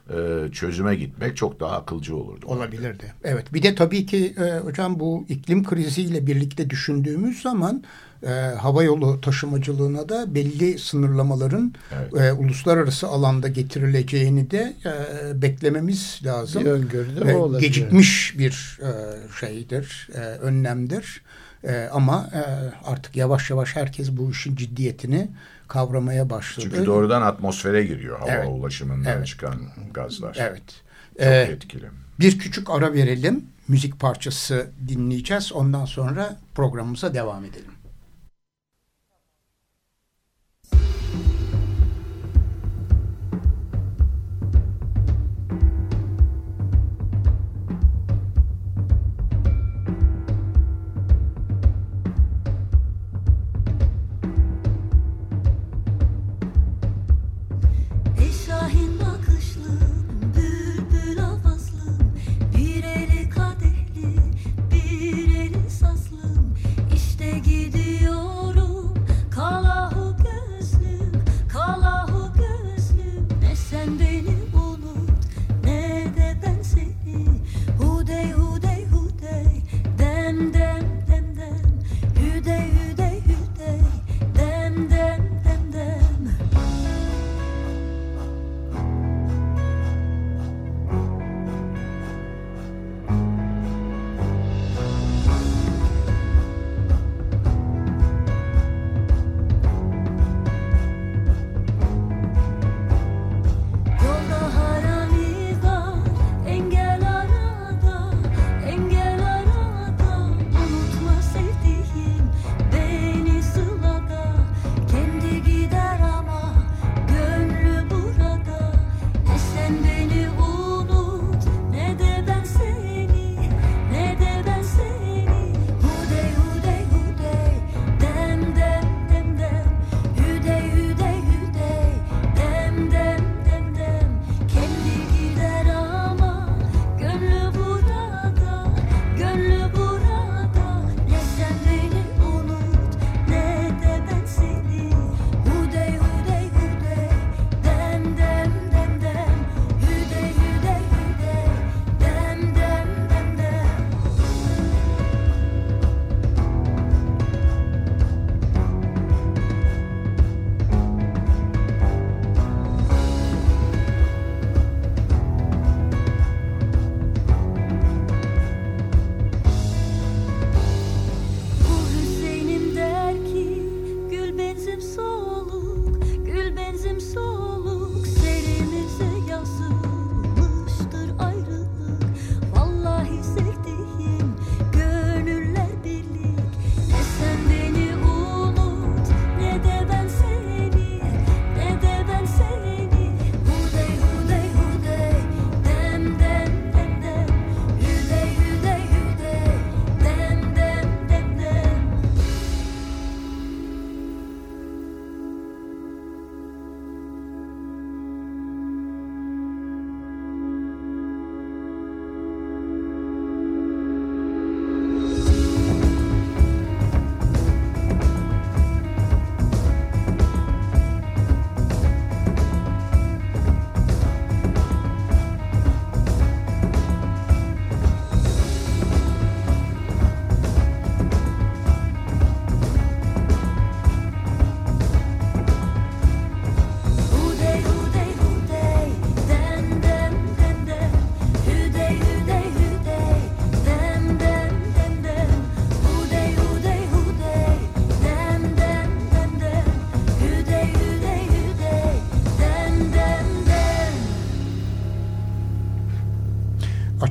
e, çözüme gitmek çok daha akılcı olurdu. Olabilirdi. Evet. Bir de tabii ki e, hocam bu iklim kriziyle birlikte düşündüğümüz zaman e, hava yolu taşımacılığına da belli sınırlamaların Evet. e, uluslararası alanda getirileceğini de e, beklememiz lazım. Bir öngörü de E, olabilir. Gecikmiş bir e, şeydir, e, önlemdir. E, ama e, artık yavaş yavaş herkes bu işin ciddiyetini kavramaya başladı. Çünkü doğrudan atmosfere giriyor hava Evet. ulaşımından Evet. çıkan gazlar. Evet. Çok E, etkili. Bir küçük ara verelim. Müzik parçası dinleyeceğiz. Ondan sonra programımıza devam edelim.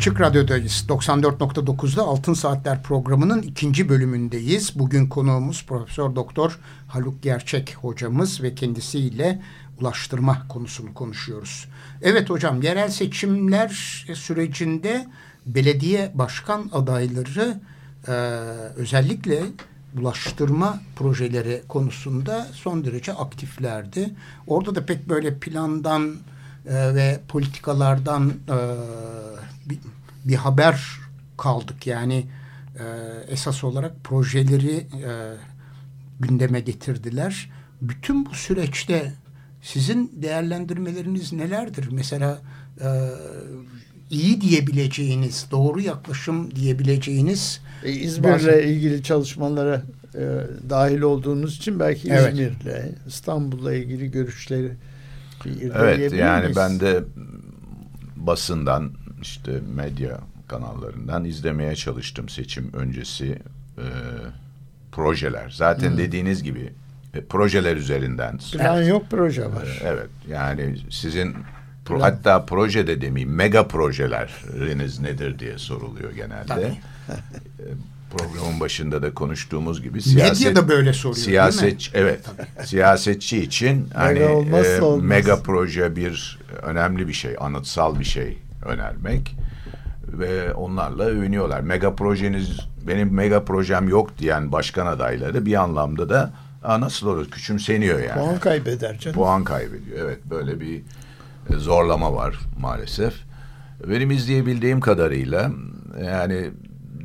Açık Radyo'dayız. 94.9'da Altın Saatler programının ikinci bölümündeyiz. Bugün konuğumuz Profesör Doktor Haluk Gerçek hocamız ve kendisiyle ulaştırma konusunu konuşuyoruz. Evet hocam yerel seçimler sürecinde belediye başkan adayları e, özellikle ulaştırma projeleri konusunda son derece aktiflerdi. Orada da pek böyle plandan e, ve politikalardan e, bir, haber kaldık. Yani e, esas olarak projeleri e, gündeme getirdiler. Bütün bu süreçte sizin değerlendirmeleriniz nelerdir? Mesela e, iyi diyebileceğiniz, doğru yaklaşım diyebileceğiniz E, İzmir'le bazı- ilgili çalışmalara e, dahil olduğunuz için belki Evet. İzmir'le, İstanbul'la ilgili görüşleri Evet yani miyiz? ben de basından işte medya kanallarından izlemeye çalıştım seçim öncesi e, projeler. Zaten Hmm. dediğiniz gibi e, projeler üzerinden. Plan yok proje var. Evet yani sizin pro- hatta proje de demeyeyim mega projeleriniz nedir diye soruluyor genelde. Tabii. E, Programın başında da konuştuğumuz gibi siyaset medya da böyle soruyor değil mi? siyaset evet siyasetçi için hani olmazsa e, mega proje bir önemli bir şey anıtsal bir şey önermek ve onlarla övünüyorlar. Mega projeniz benim mega projem yok diyen başkan adayları bir anlamda da Aa, nasıl olur küçümseniyor yani Puan kaybeder canım. puan kaybediyor. Evet böyle bir e, zorlama var maalesef. Benim izleyebildiğim kadarıyla yani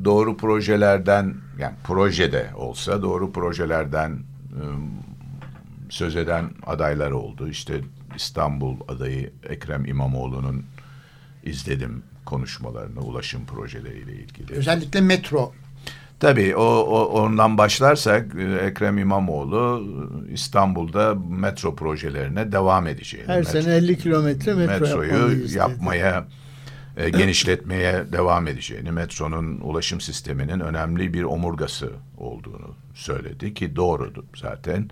doğru projelerden yani projede olsa doğru projelerden e, söz eden adaylar oldu. İşte İstanbul adayı Ekrem İmamoğlu'nun izledim konuşmalarını ulaşım projeleriyle ilgili. Özellikle metro Tabii o, o ondan başlarsak e, Ekrem İmamoğlu e, İstanbul'da metro projelerine devam edeceğini. Her metro- sene 50 kilometre metro metroyu yapmaya e, genişletmeye devam edeceğini, metronun ulaşım sisteminin önemli bir omurgası olduğunu söyledi ki doğrudu zaten.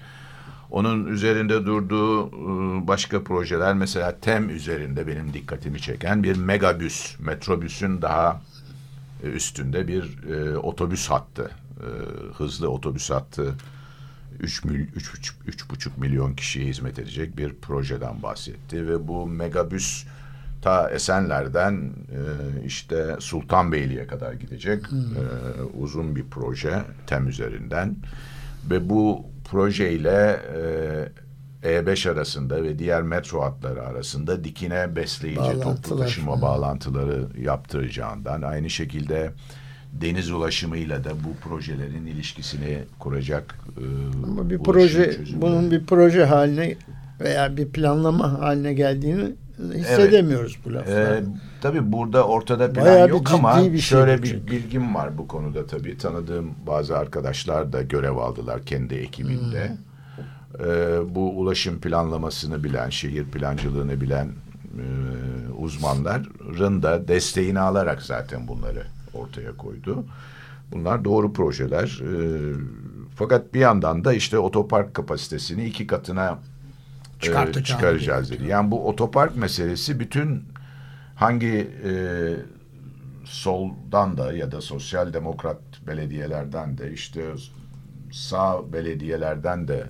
Onun üzerinde durduğu e, başka projeler mesela TEM üzerinde benim dikkatimi çeken bir megabüs, metrobüsün daha e, üstünde bir e, otobüs hattı, e, hızlı otobüs hattı 3 mil, 3,5 milyon kişiye hizmet edecek bir projeden bahsetti. Ve bu megabüs ta Esenler'den e, işte Sultanbeyli'ye kadar gidecek. E, uzun bir proje tem üzerinden. Ve bu projeyle e, E5 arasında ve diğer metro hatları arasında dikine besleyici toplu taşıma bağlantıları yaptıracağından aynı şekilde deniz ulaşımıyla da bu projelerin ilişkisini kuracak e, Ama bir proje çözümleri. bunun bir proje haline veya bir planlama haline geldiğini hissedemiyoruz bu Ee, laflarda. Tabii burada ortada plan Bayağı bir yok ciddi ama bir şey şöyle bir çünkü. bilgim var bu konuda tabii. Tanıdığım bazı arkadaşlar da görev aldılar kendi ekibinde. Hmm. Ee, bu ulaşım planlamasını bilen, şehir plancılığını bilen e, uzmanların da desteğini alarak zaten bunları ortaya koydu. Bunlar doğru projeler. Ee, fakat bir yandan da işte otopark kapasitesini iki katına e, çıkaracağız dedi. Yani bu otopark meselesi bütün hangi e, soldan da ya da sosyal demokrat belediyelerden de işte sağ belediyelerden de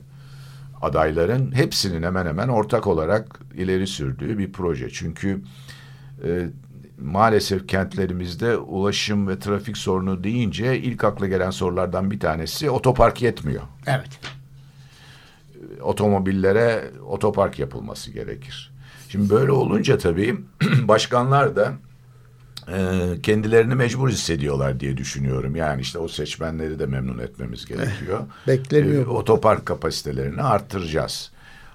adayların hepsinin hemen hemen ortak olarak ileri sürdüğü bir proje. Çünkü e, maalesef kentlerimizde ulaşım ve trafik sorunu deyince ilk akla gelen sorulardan bir tanesi otopark yetmiyor evet. otomobillere otopark yapılması gerekir. Şimdi böyle olunca tabii başkanlar da e, kendilerini mecbur hissediyorlar diye düşünüyorum. Yani işte o seçmenleri de memnun etmemiz gerekiyor. bekleniyor E, otopark kapasitelerini arttıracağız.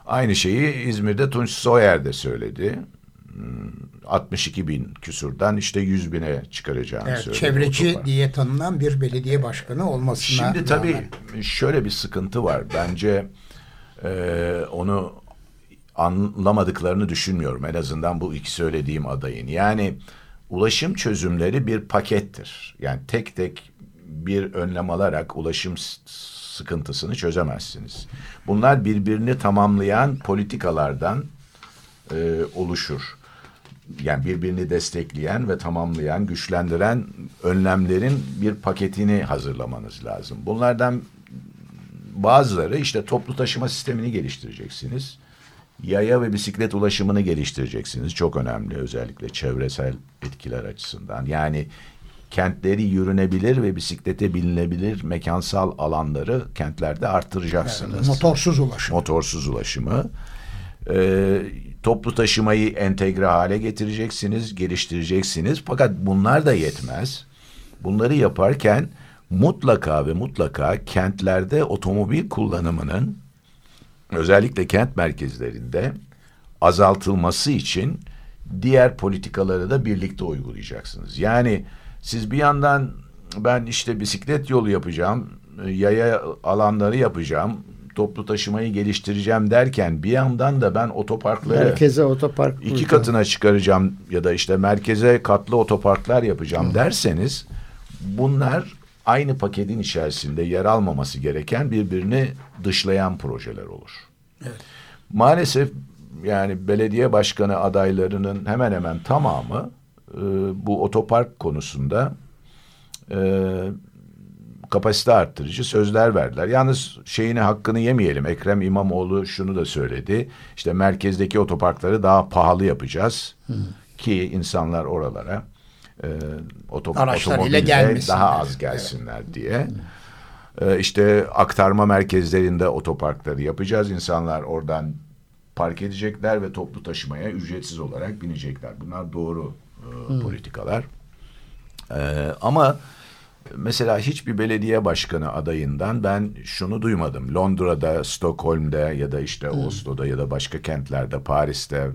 Aynı şeyi İzmir'de Tunç Soyer de söyledi. Hmm, 62 bin küsurdan işte 100 bine çıkaracağını evet söyledi. çevreci otopark. diye tanınan bir belediye başkanı olmasına Şimdi tabii rağmen. şöyle bir sıkıntı var. Bence e, onu anlamadıklarını düşünmüyorum. En azından bu iki söylediğim adayın. Yani ulaşım çözümleri bir pakettir. Yani tek tek bir önlem alarak ulaşım sıkıntısını çözemezsiniz. Bunlar birbirini tamamlayan politikalardan e, oluşur. yani birbirini destekleyen ve tamamlayan, güçlendiren önlemlerin bir paketini hazırlamanız lazım. Bunlardan bazıları işte toplu taşıma sistemini geliştireceksiniz. Yaya ve bisiklet ulaşımını geliştireceksiniz. Çok önemli özellikle çevresel etkiler açısından. Yani kentleri yürünebilir ve bisiklete binilebilir mekansal alanları kentlerde arttıracaksınız. Motorsuz ulaşım. Motorsuz ulaşımı. Ee, toplu taşımayı entegre hale getireceksiniz, geliştireceksiniz. Fakat bunlar da yetmez. Bunları yaparken mutlaka ve mutlaka kentlerde otomobil kullanımının özellikle kent merkezlerinde azaltılması için diğer politikaları da birlikte uygulayacaksınız. Yani siz bir yandan ben işte bisiklet yolu yapacağım, yaya alanları yapacağım, toplu taşımayı geliştireceğim derken bir yandan da ben otoparkları Merkeze otopark iki kuracağım. katına çıkaracağım ya da işte merkeze katlı otoparklar yapacağım derseniz bunlar aynı paketin içerisinde yer almaması gereken birbirini dışlayan projeler olur. Maalesef yani belediye başkanı adaylarının hemen hemen tamamı e, bu otopark konusunda e, kapasite arttırıcı sözler verdiler. Yalnız şeyini hakkını yemeyelim. Ekrem İmamoğlu şunu da söyledi. İşte merkezdeki otoparkları daha pahalı yapacağız ki insanlar oralara e, otop Araçlarıyla otomobille gelmesinler. daha az gelsinler diye. E, işte aktarma merkezlerinde otoparkları yapacağız. İnsanlar oradan park edecekler ve toplu taşımaya ücretsiz olarak binecekler. Bunlar doğru e, politikalar. E, ama mesela hiçbir belediye başkanı adayından ben şunu duymadım. Londra'da, Stockholm'da ya da işte Oslo'da ya da başka kentlerde, Paris'te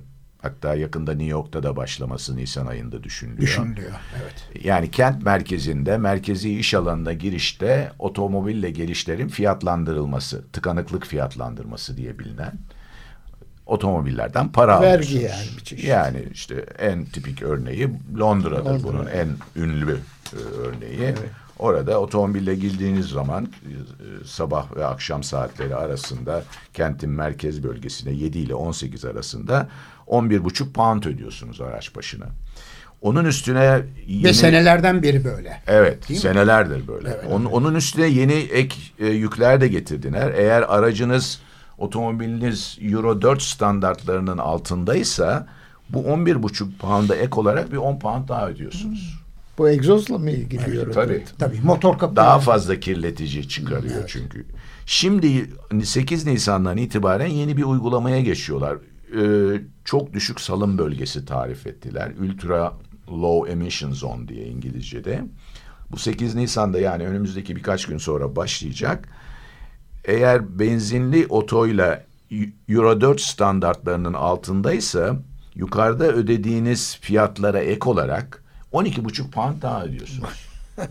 hatta yakında New York'ta da başlaması Nisan ayında düşünülüyor. Düşünülüyor. Evet. Yani kent merkezinde, merkezi iş alanına girişte otomobille gelişlerin fiyatlandırılması, tıkanıklık fiyatlandırması diye bilinen otomobillerden para Vergi alıyorsunuz. yani bir çeşit. Yani işte en tipik örneği Londra'da bunun en ünlü e, örneği. Orada otomobille girdiğiniz zaman e, sabah ve akşam saatleri arasında kentin merkez bölgesine 7 ile 18 arasında 11,5 pound ödüyorsunuz araç başına. Onun üstüne yeni... Ve senelerden beri böyle. Evet, Değil mi? senelerdir böyle. Evet. onun, onun üstüne yeni ek e, yükler de getirdiler. Eğer aracınız, otomobiliniz Euro 4 standartlarının altındaysa bu 11,5 pound'a ek olarak bir 10 pound daha ödüyorsunuz. Bu egzozla mı ilgili yorum? Tabii. Tabii motor kapı. Daha fazla kirletici çıkarıyor çünkü. Şimdi 8 Nisan'dan itibaren yeni bir uygulamaya geçiyorlar. Ee, çok düşük salım bölgesi tarif ettiler. Ultra Low Emission Zone diye İngilizce'de. Bu 8 Nisan'da yani önümüzdeki birkaç gün sonra başlayacak. Eğer benzinli otoyla Euro 4 standartlarının altındaysa yukarıda ödediğiniz fiyatlara ek olarak 12,5 pound daha ödüyorsunuz.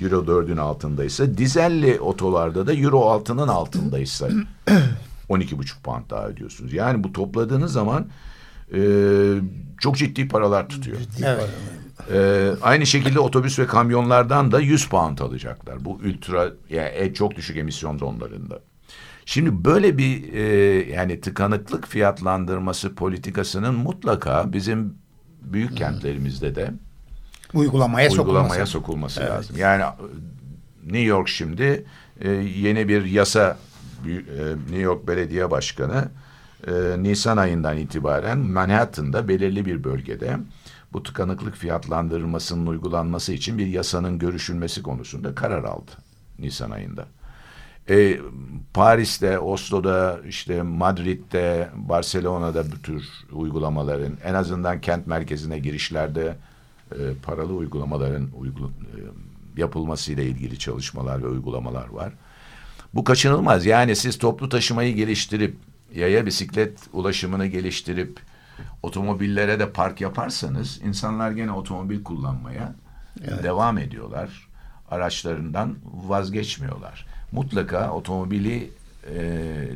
Euro 4'ün altındaysa dizelli otolarda da Euro 6'nın altındaysa 12,5 pound daha ödüyorsunuz. Yani bu topladığınız zaman e, çok ciddi paralar tutuyor. Evet. Ee, aynı şekilde otobüs ve kamyonlardan da 100 pound alacaklar. Bu ultra yani en çok düşük emisyon zonlarında. Şimdi böyle bir e, yani tıkanıklık fiyatlandırması politikasının mutlaka bizim büyük kentlerimizde de Uygulamaya, uygulamaya sokulması. sokulması lazım. Yani e, New York şimdi e, yeni bir yasa e, New York Belediye Başkanı e, Nisan ayından itibaren Manhattan'da belirli bir bölgede bu tıkanıklık fiyatlandırılmasının uygulanması için bir yasanın görüşülmesi konusunda karar aldı Nisan ayında. E, Paris'te, Oslo'da, işte Madrid'de, Barcelona'da bu tür uygulamaların en azından kent merkezine girişlerde e, paralı uygulamaların uygul, e, yapılmasıyla ilgili çalışmalar ve uygulamalar var. Bu kaçınılmaz. Yani siz toplu taşımayı geliştirip, yaya bisiklet ulaşımını geliştirip, otomobillere de park yaparsanız insanlar gene otomobil kullanmaya devam ediyorlar. Araçlarından vazgeçmiyorlar. Mutlaka otomobili e,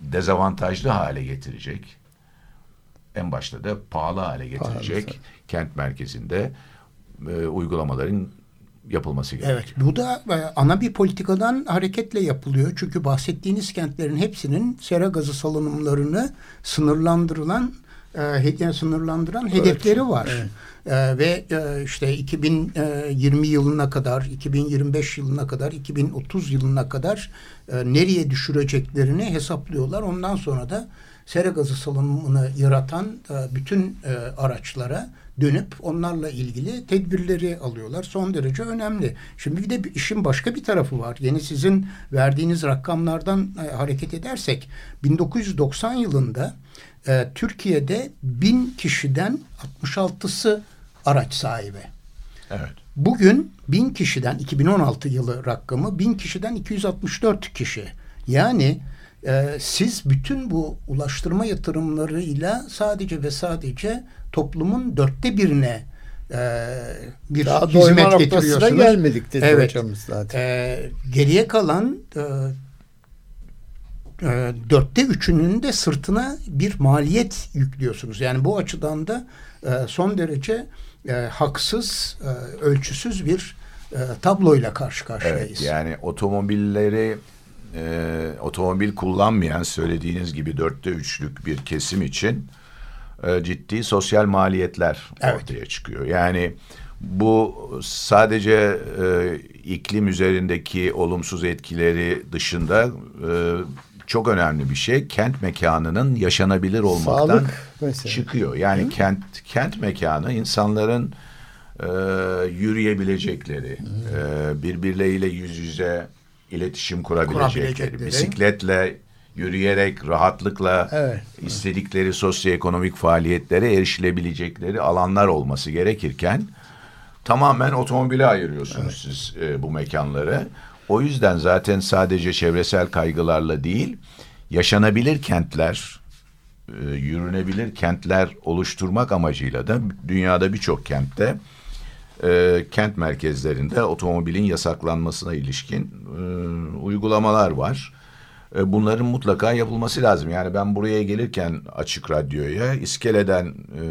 dezavantajlı hale getirecek. En başta da pahalı hale getirecek kent merkezinde e, uygulamaların yapılması gerekiyor. Evet, bu da e, ana bir politikadan hareketle yapılıyor. Çünkü bahsettiğiniz kentlerin hepsinin sera gazı salınımlarını sınırlandırılan e, sınırlandıran hedefleri var. E, ve e, işte 2020 yılına kadar, 2025 yılına kadar, 2030 yılına kadar e, nereye düşüreceklerini hesaplıyorlar. Ondan sonra da sera gazı salınımını yaratan e, bütün e, araçlara dönüp onlarla ilgili tedbirleri alıyorlar. Son derece önemli. Şimdi bir de işin başka bir tarafı var. Yeni sizin verdiğiniz rakamlardan e, hareket edersek 1990 yılında e, Türkiye'de bin kişiden 66'sı araç sahibi. Evet. Bugün bin kişiden 2016 yılı rakamı bin kişiden 264 kişi. Yani e, siz bütün bu ulaştırma yatırımlarıyla sadece ve sadece toplumun dörtte birine e, bir Daha hizmet getiriyorsunuz. gelmedik dedi Evet. hocamız zaten. E, geriye kalan e, e, dörtte üçünün de sırtına bir maliyet yüklüyorsunuz. Yani bu açıdan da e, son derece e, haksız, e, ölçüsüz bir e, tabloyla karşı karşıyayız. Evet yani otomobilleri e, otomobil kullanmayan söylediğiniz gibi dörtte üçlük bir kesim için e, ciddi sosyal maliyetler Evet. ortaya çıkıyor. Yani bu sadece e, iklim üzerindeki olumsuz etkileri dışında e, çok önemli bir şey. Kent mekanının yaşanabilir olmaktan Sağlık mesela. çıkıyor. Yani kent kent mekanı insanların e, yürüyebilecekleri, e, birbirleriyle yüz yüze iletişim kurabilecekleri, Kurabilecekleri. bisikletle yürüyerek rahatlıkla Evet. istedikleri sosyoekonomik faaliyetlere erişilebilecekleri alanlar olması gerekirken tamamen otomobile ayırıyorsunuz siz e, bu mekanları. O yüzden zaten sadece çevresel kaygılarla değil, yaşanabilir kentler, e, yürünebilir kentler oluşturmak amacıyla da dünyada birçok kentte e, kent merkezlerinde otomobilin yasaklanmasına ilişkin e, uygulamalar var. E, bunların mutlaka yapılması lazım. Yani ben buraya gelirken açık radyoya iskeleden e,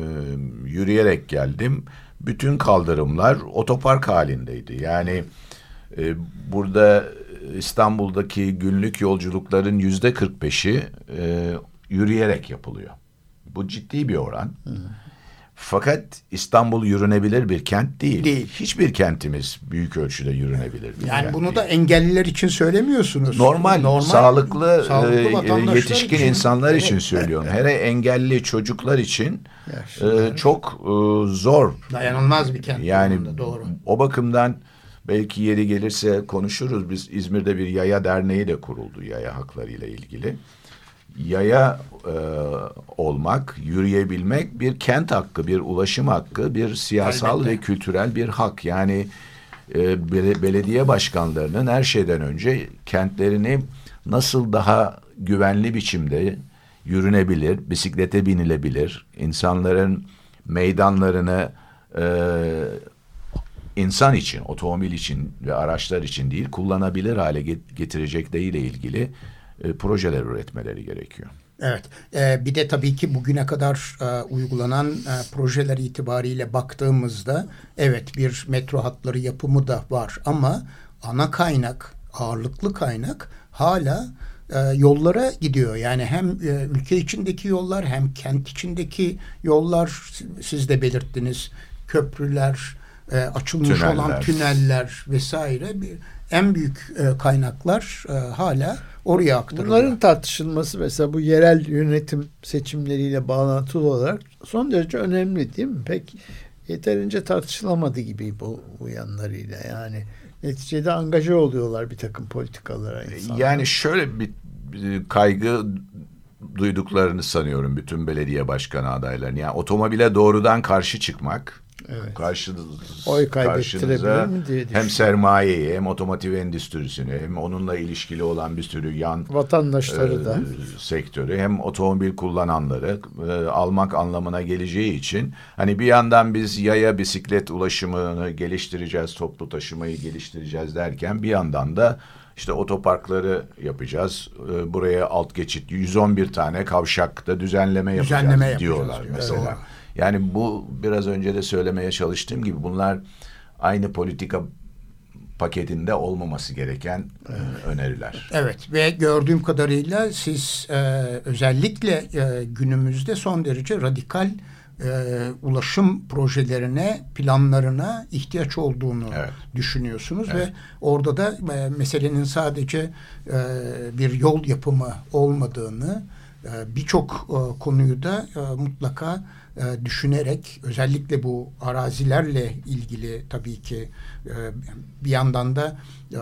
yürüyerek geldim. Bütün kaldırımlar otopark halindeydi. Yani e, burada İstanbul'daki günlük yolculukların yüzde 45'i e, yürüyerek yapılıyor. Bu ciddi bir oran. Fakat İstanbul yürünebilir bir kent değil. Değil. Hiçbir kentimiz büyük ölçüde yürünebilir bir Yani kent bunu değil. da engelliler için söylemiyorsunuz. Normal, sağlıklı, sağlıklı e, vatandaşlar yetişkin için. insanlar Evet. için söylüyorum. Hele engelli çocuklar için e, çok e, zor. Dayanılmaz bir kent. Yani doğru. o bakımdan belki yeri gelirse konuşuruz. Biz İzmir'de bir yaya derneği de kuruldu yaya hakları ile ilgili. Yaya e, olmak, yürüyebilmek bir kent hakkı, bir ulaşım hakkı, bir siyasal Elbette. ve kültürel bir hak. Yani e, bele- belediye başkanlarının her şeyden önce kentlerini nasıl daha güvenli biçimde yürünebilir, bisiklete binilebilir, insanların meydanlarını e, insan için, otomobil için ve araçlar için değil kullanabilir hale get- getirecekleriyle ilgili e, projeler üretmeleri gerekiyor. Evet. Ee, bir de tabii ki bugüne kadar e, uygulanan e, projeler itibariyle baktığımızda evet bir metro hatları yapımı da var ama ana kaynak, ağırlıklı kaynak hala e, yollara gidiyor. Yani hem e, ülke içindeki yollar hem kent içindeki yollar siz de belirttiniz. Köprüler, e, açılmış Tüneller. olan tüneller vesaire bir en büyük e, kaynaklar e, hala oraya aktarılıyor. Bunların tartışılması mesela bu yerel yönetim seçimleriyle bağlantılı olarak son derece önemli değil mi? Pek yeterince tartışılamadı gibi bu, bu yanlarıyla yani. Neticede angaja oluyorlar bir takım politikalara insanlar. Yani şöyle bir, bir kaygı duyduklarını sanıyorum bütün belediye başkanı adaylarının. Yani otomobile doğrudan karşı çıkmak. Evet. Karşı, Oy kaybettirebilir karşınıza mi diye hem sermayeyi hem otomotiv endüstrisini hem onunla ilişkili olan bir sürü yan Vatandaşları da. e, sektörü hem otomobil kullananları e, almak anlamına geleceği için hani bir yandan biz yaya bisiklet ulaşımını geliştireceğiz, toplu taşımayı geliştireceğiz derken bir yandan da işte otoparkları yapacağız. E, buraya alt geçit 111 tane kavşakta düzenleme yapacağız Düzenleme yapacağız diyorlar diyor. mesela. Doğru. Yani bu biraz önce de söylemeye çalıştığım gibi bunlar aynı politika paketinde olmaması gereken e, öneriler. Evet ve gördüğüm kadarıyla siz e, özellikle e, günümüzde son derece radikal e, ulaşım projelerine, planlarına ihtiyaç olduğunu Evet. düşünüyorsunuz Evet. ve orada da e, meselenin sadece e, bir yol yapımı olmadığını, e, birçok e, konuyu da e, mutlaka e, düşünerek özellikle bu arazilerle ilgili tabii ki e, bir yandan da e,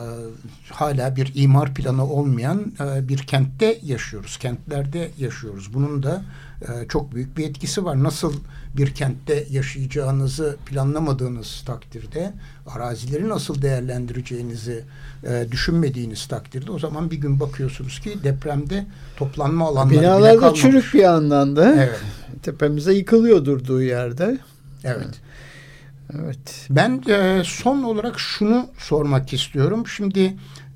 hala bir imar planı olmayan e, bir kentte yaşıyoruz. Kentlerde yaşıyoruz. Bunun da e, çok büyük bir etkisi var. Nasıl bir kentte yaşayacağınızı planlamadığınız takdirde arazileri nasıl değerlendireceğinizi e, düşünmediğiniz takdirde o zaman bir gün bakıyorsunuz ki depremde toplanma alanları bile Binalar da kalmamış. çürük bir yandan da. Evet. Tepemize yıkılıyor durduğu yerde. Evet. Evet. Ben e, son olarak şunu sormak istiyorum. Şimdi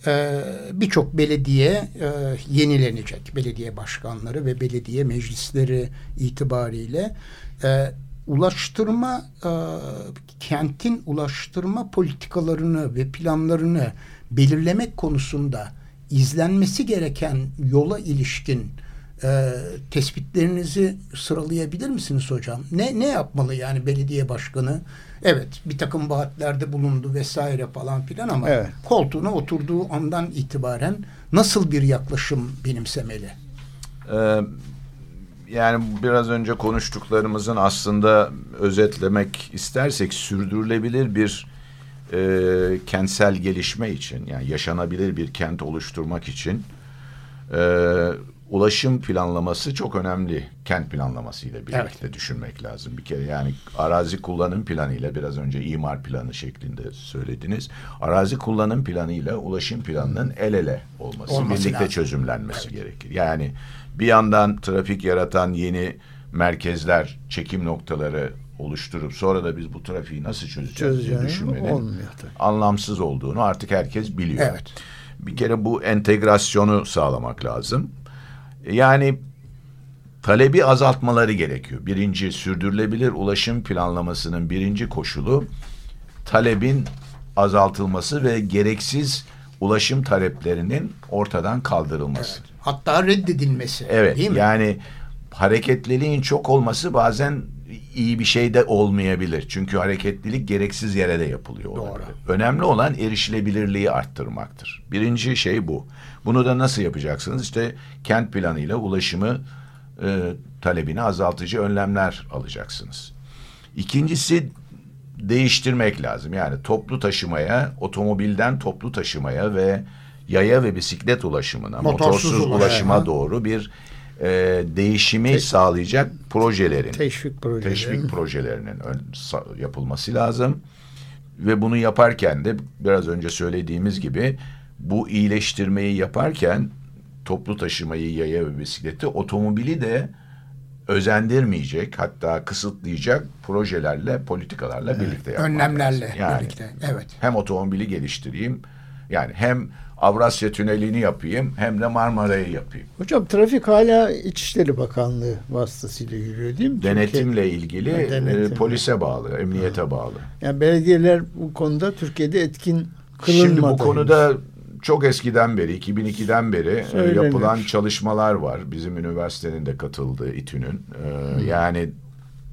e, birçok belediye e, yenilenecek. Belediye başkanları ve belediye meclisleri itibariyle e, ulaştırma e, kentin ulaştırma politikalarını ve planlarını belirlemek konusunda izlenmesi gereken yola ilişkin e, tespitlerinizi sıralayabilir misiniz hocam? Ne ne yapmalı yani belediye başkanı? Evet bir takım vaatlerde bulundu vesaire falan filan ama Evet. koltuğuna oturduğu andan itibaren nasıl bir yaklaşım benimsemeli? Ee, yani biraz önce konuştuklarımızın aslında özetlemek istersek sürdürülebilir bir e, kentsel gelişme için yani yaşanabilir bir kent oluşturmak için e, ulaşım planlaması çok önemli. Kent planlaması ile birlikte düşünmek lazım. Bir kere yani arazi kullanım planı ile biraz önce imar planı şeklinde söylediniz. Arazi kullanım planı ile ulaşım planının el ele olması, Olması birlikte lazım. çözümlenmesi gerekir. Yani bir yandan trafik yaratan yeni merkezler, çekim noktaları oluşturup sonra da biz bu trafiği nasıl çözeceğiz diye düşünmenin olmuyor tabii. anlamsız olduğunu artık herkes biliyor. Evet. Bir kere bu entegrasyonu sağlamak lazım. Yani talebi azaltmaları gerekiyor. Birinci sürdürülebilir ulaşım planlamasının birinci koşulu talebin azaltılması ve gereksiz ulaşım taleplerinin ortadan kaldırılması. Hatta reddedilmesi. Evet Değil mi? yani hareketliliğin çok olması bazen iyi bir şey de olmayabilir. Çünkü hareketlilik gereksiz yere de yapılıyor olabilir. Önemli olan erişilebilirliği arttırmaktır. Birinci şey bu. Bunu da nasıl yapacaksınız? İşte kent planıyla ulaşımı e, talebini azaltıcı önlemler alacaksınız. İkincisi değiştirmek lazım. Yani toplu taşımaya, otomobilden toplu taşımaya ve yaya ve bisiklet ulaşımına, Motorsuz motorsuz ulaşıma. ulaşıma doğru bir e, değişimi sağlayacak projelerin, Teşvik projeleri. teşvik projelerinin ön- yapılması lazım. Ve bunu yaparken de biraz önce söylediğimiz gibi bu iyileştirmeyi yaparken toplu taşımayı, yaya ve bisikleti, otomobili de özendirmeyecek hatta kısıtlayacak projelerle, politikalarla birlikte yapmak Önlemlerle lazım. birlikte, evet. Hem otomobili geliştireyim, yani hem Avrasya Tüneli'ni yapayım hem de Marmara'yı yapayım. Hocam trafik hala İçişleri Bakanlığı vasıtasıyla yürüyor değil mi? Denetimle ilgili Ha, denetim. e, polise bağlı, emniyete bağlı. Yani belediyeler bu konuda Türkiye'de etkin kılınmadı. Şimdi bu konuda çok eskiden beri, 2002'den beri e, Söyleniyor. yapılan çalışmalar var. Bizim üniversitenin de katıldığı İTÜ'nün. E, Yani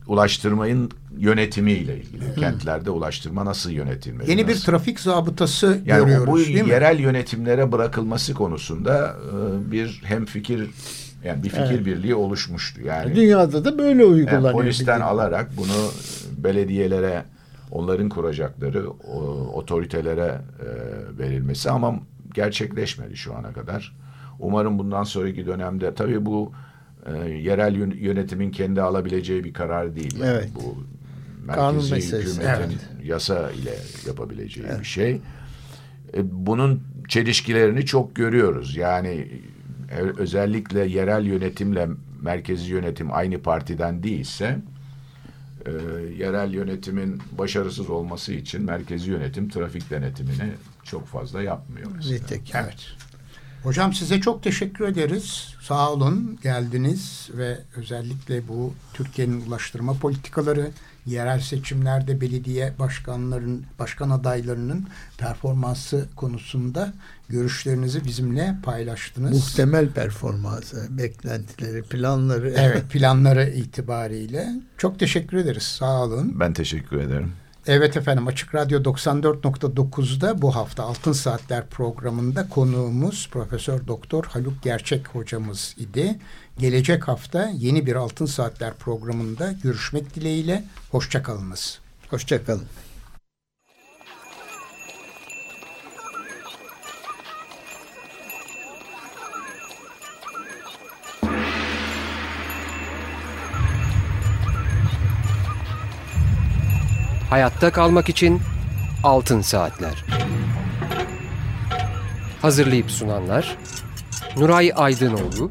ulaştırmayın yönetimiyle ilgili. Kentlerde ulaştırma nasıl yönetilmeli? Yeni bir nasıl- trafik zabıtası yani görüyoruz bu değil mi? yerel yönetimlere bırakılması konusunda e, bir hem fikir yani bir fikir Evet. birliği oluşmuştu. Yani Dünyada da böyle uygulanıyor. yani polisten bildiğim. alarak bunu belediyelere onların kuracakları o, otoritelere e, verilmesi ama gerçekleşmedi şu ana kadar. Umarım bundan sonraki dönemde tabii bu e, yerel yön- yönetimin kendi alabileceği bir karar değil. Yani Evet. Bu merkezi meselesi, hükümetin yasa ile yapabileceği bir şey. E, bunun çelişkilerini çok görüyoruz. Yani e, özellikle yerel yönetimle merkezi yönetim aynı partiden değilse e, yerel yönetimin başarısız olması için merkezi yönetim trafik denetimini çok fazla yapmıyor. mesela. Nitekim. Evet. Hocam size çok teşekkür ederiz. Sağ olun geldiniz ve özellikle bu Türkiye'nin ulaştırma politikaları, yerel seçimlerde belediye başkanların, başkan adaylarının performansı konusunda görüşlerinizi bizimle paylaştınız. Muhtemel performansı, beklentileri, planları. Evet planları itibariyle. Çok teşekkür ederiz. Sağ olun. Ben teşekkür ederim. Evet efendim Açık Radyo 94.9'da bu hafta Altın Saatler programında konuğumuz Profesör Doktor Haluk Gerçek hocamız idi. Gelecek hafta yeni bir Altın Saatler programında görüşmek dileğiyle. Hoşçakalınız. Hoşçakalın. Hayatta kalmak için Altın Saatler. Hazırlayıp sunanlar Nuray Aydınoğlu,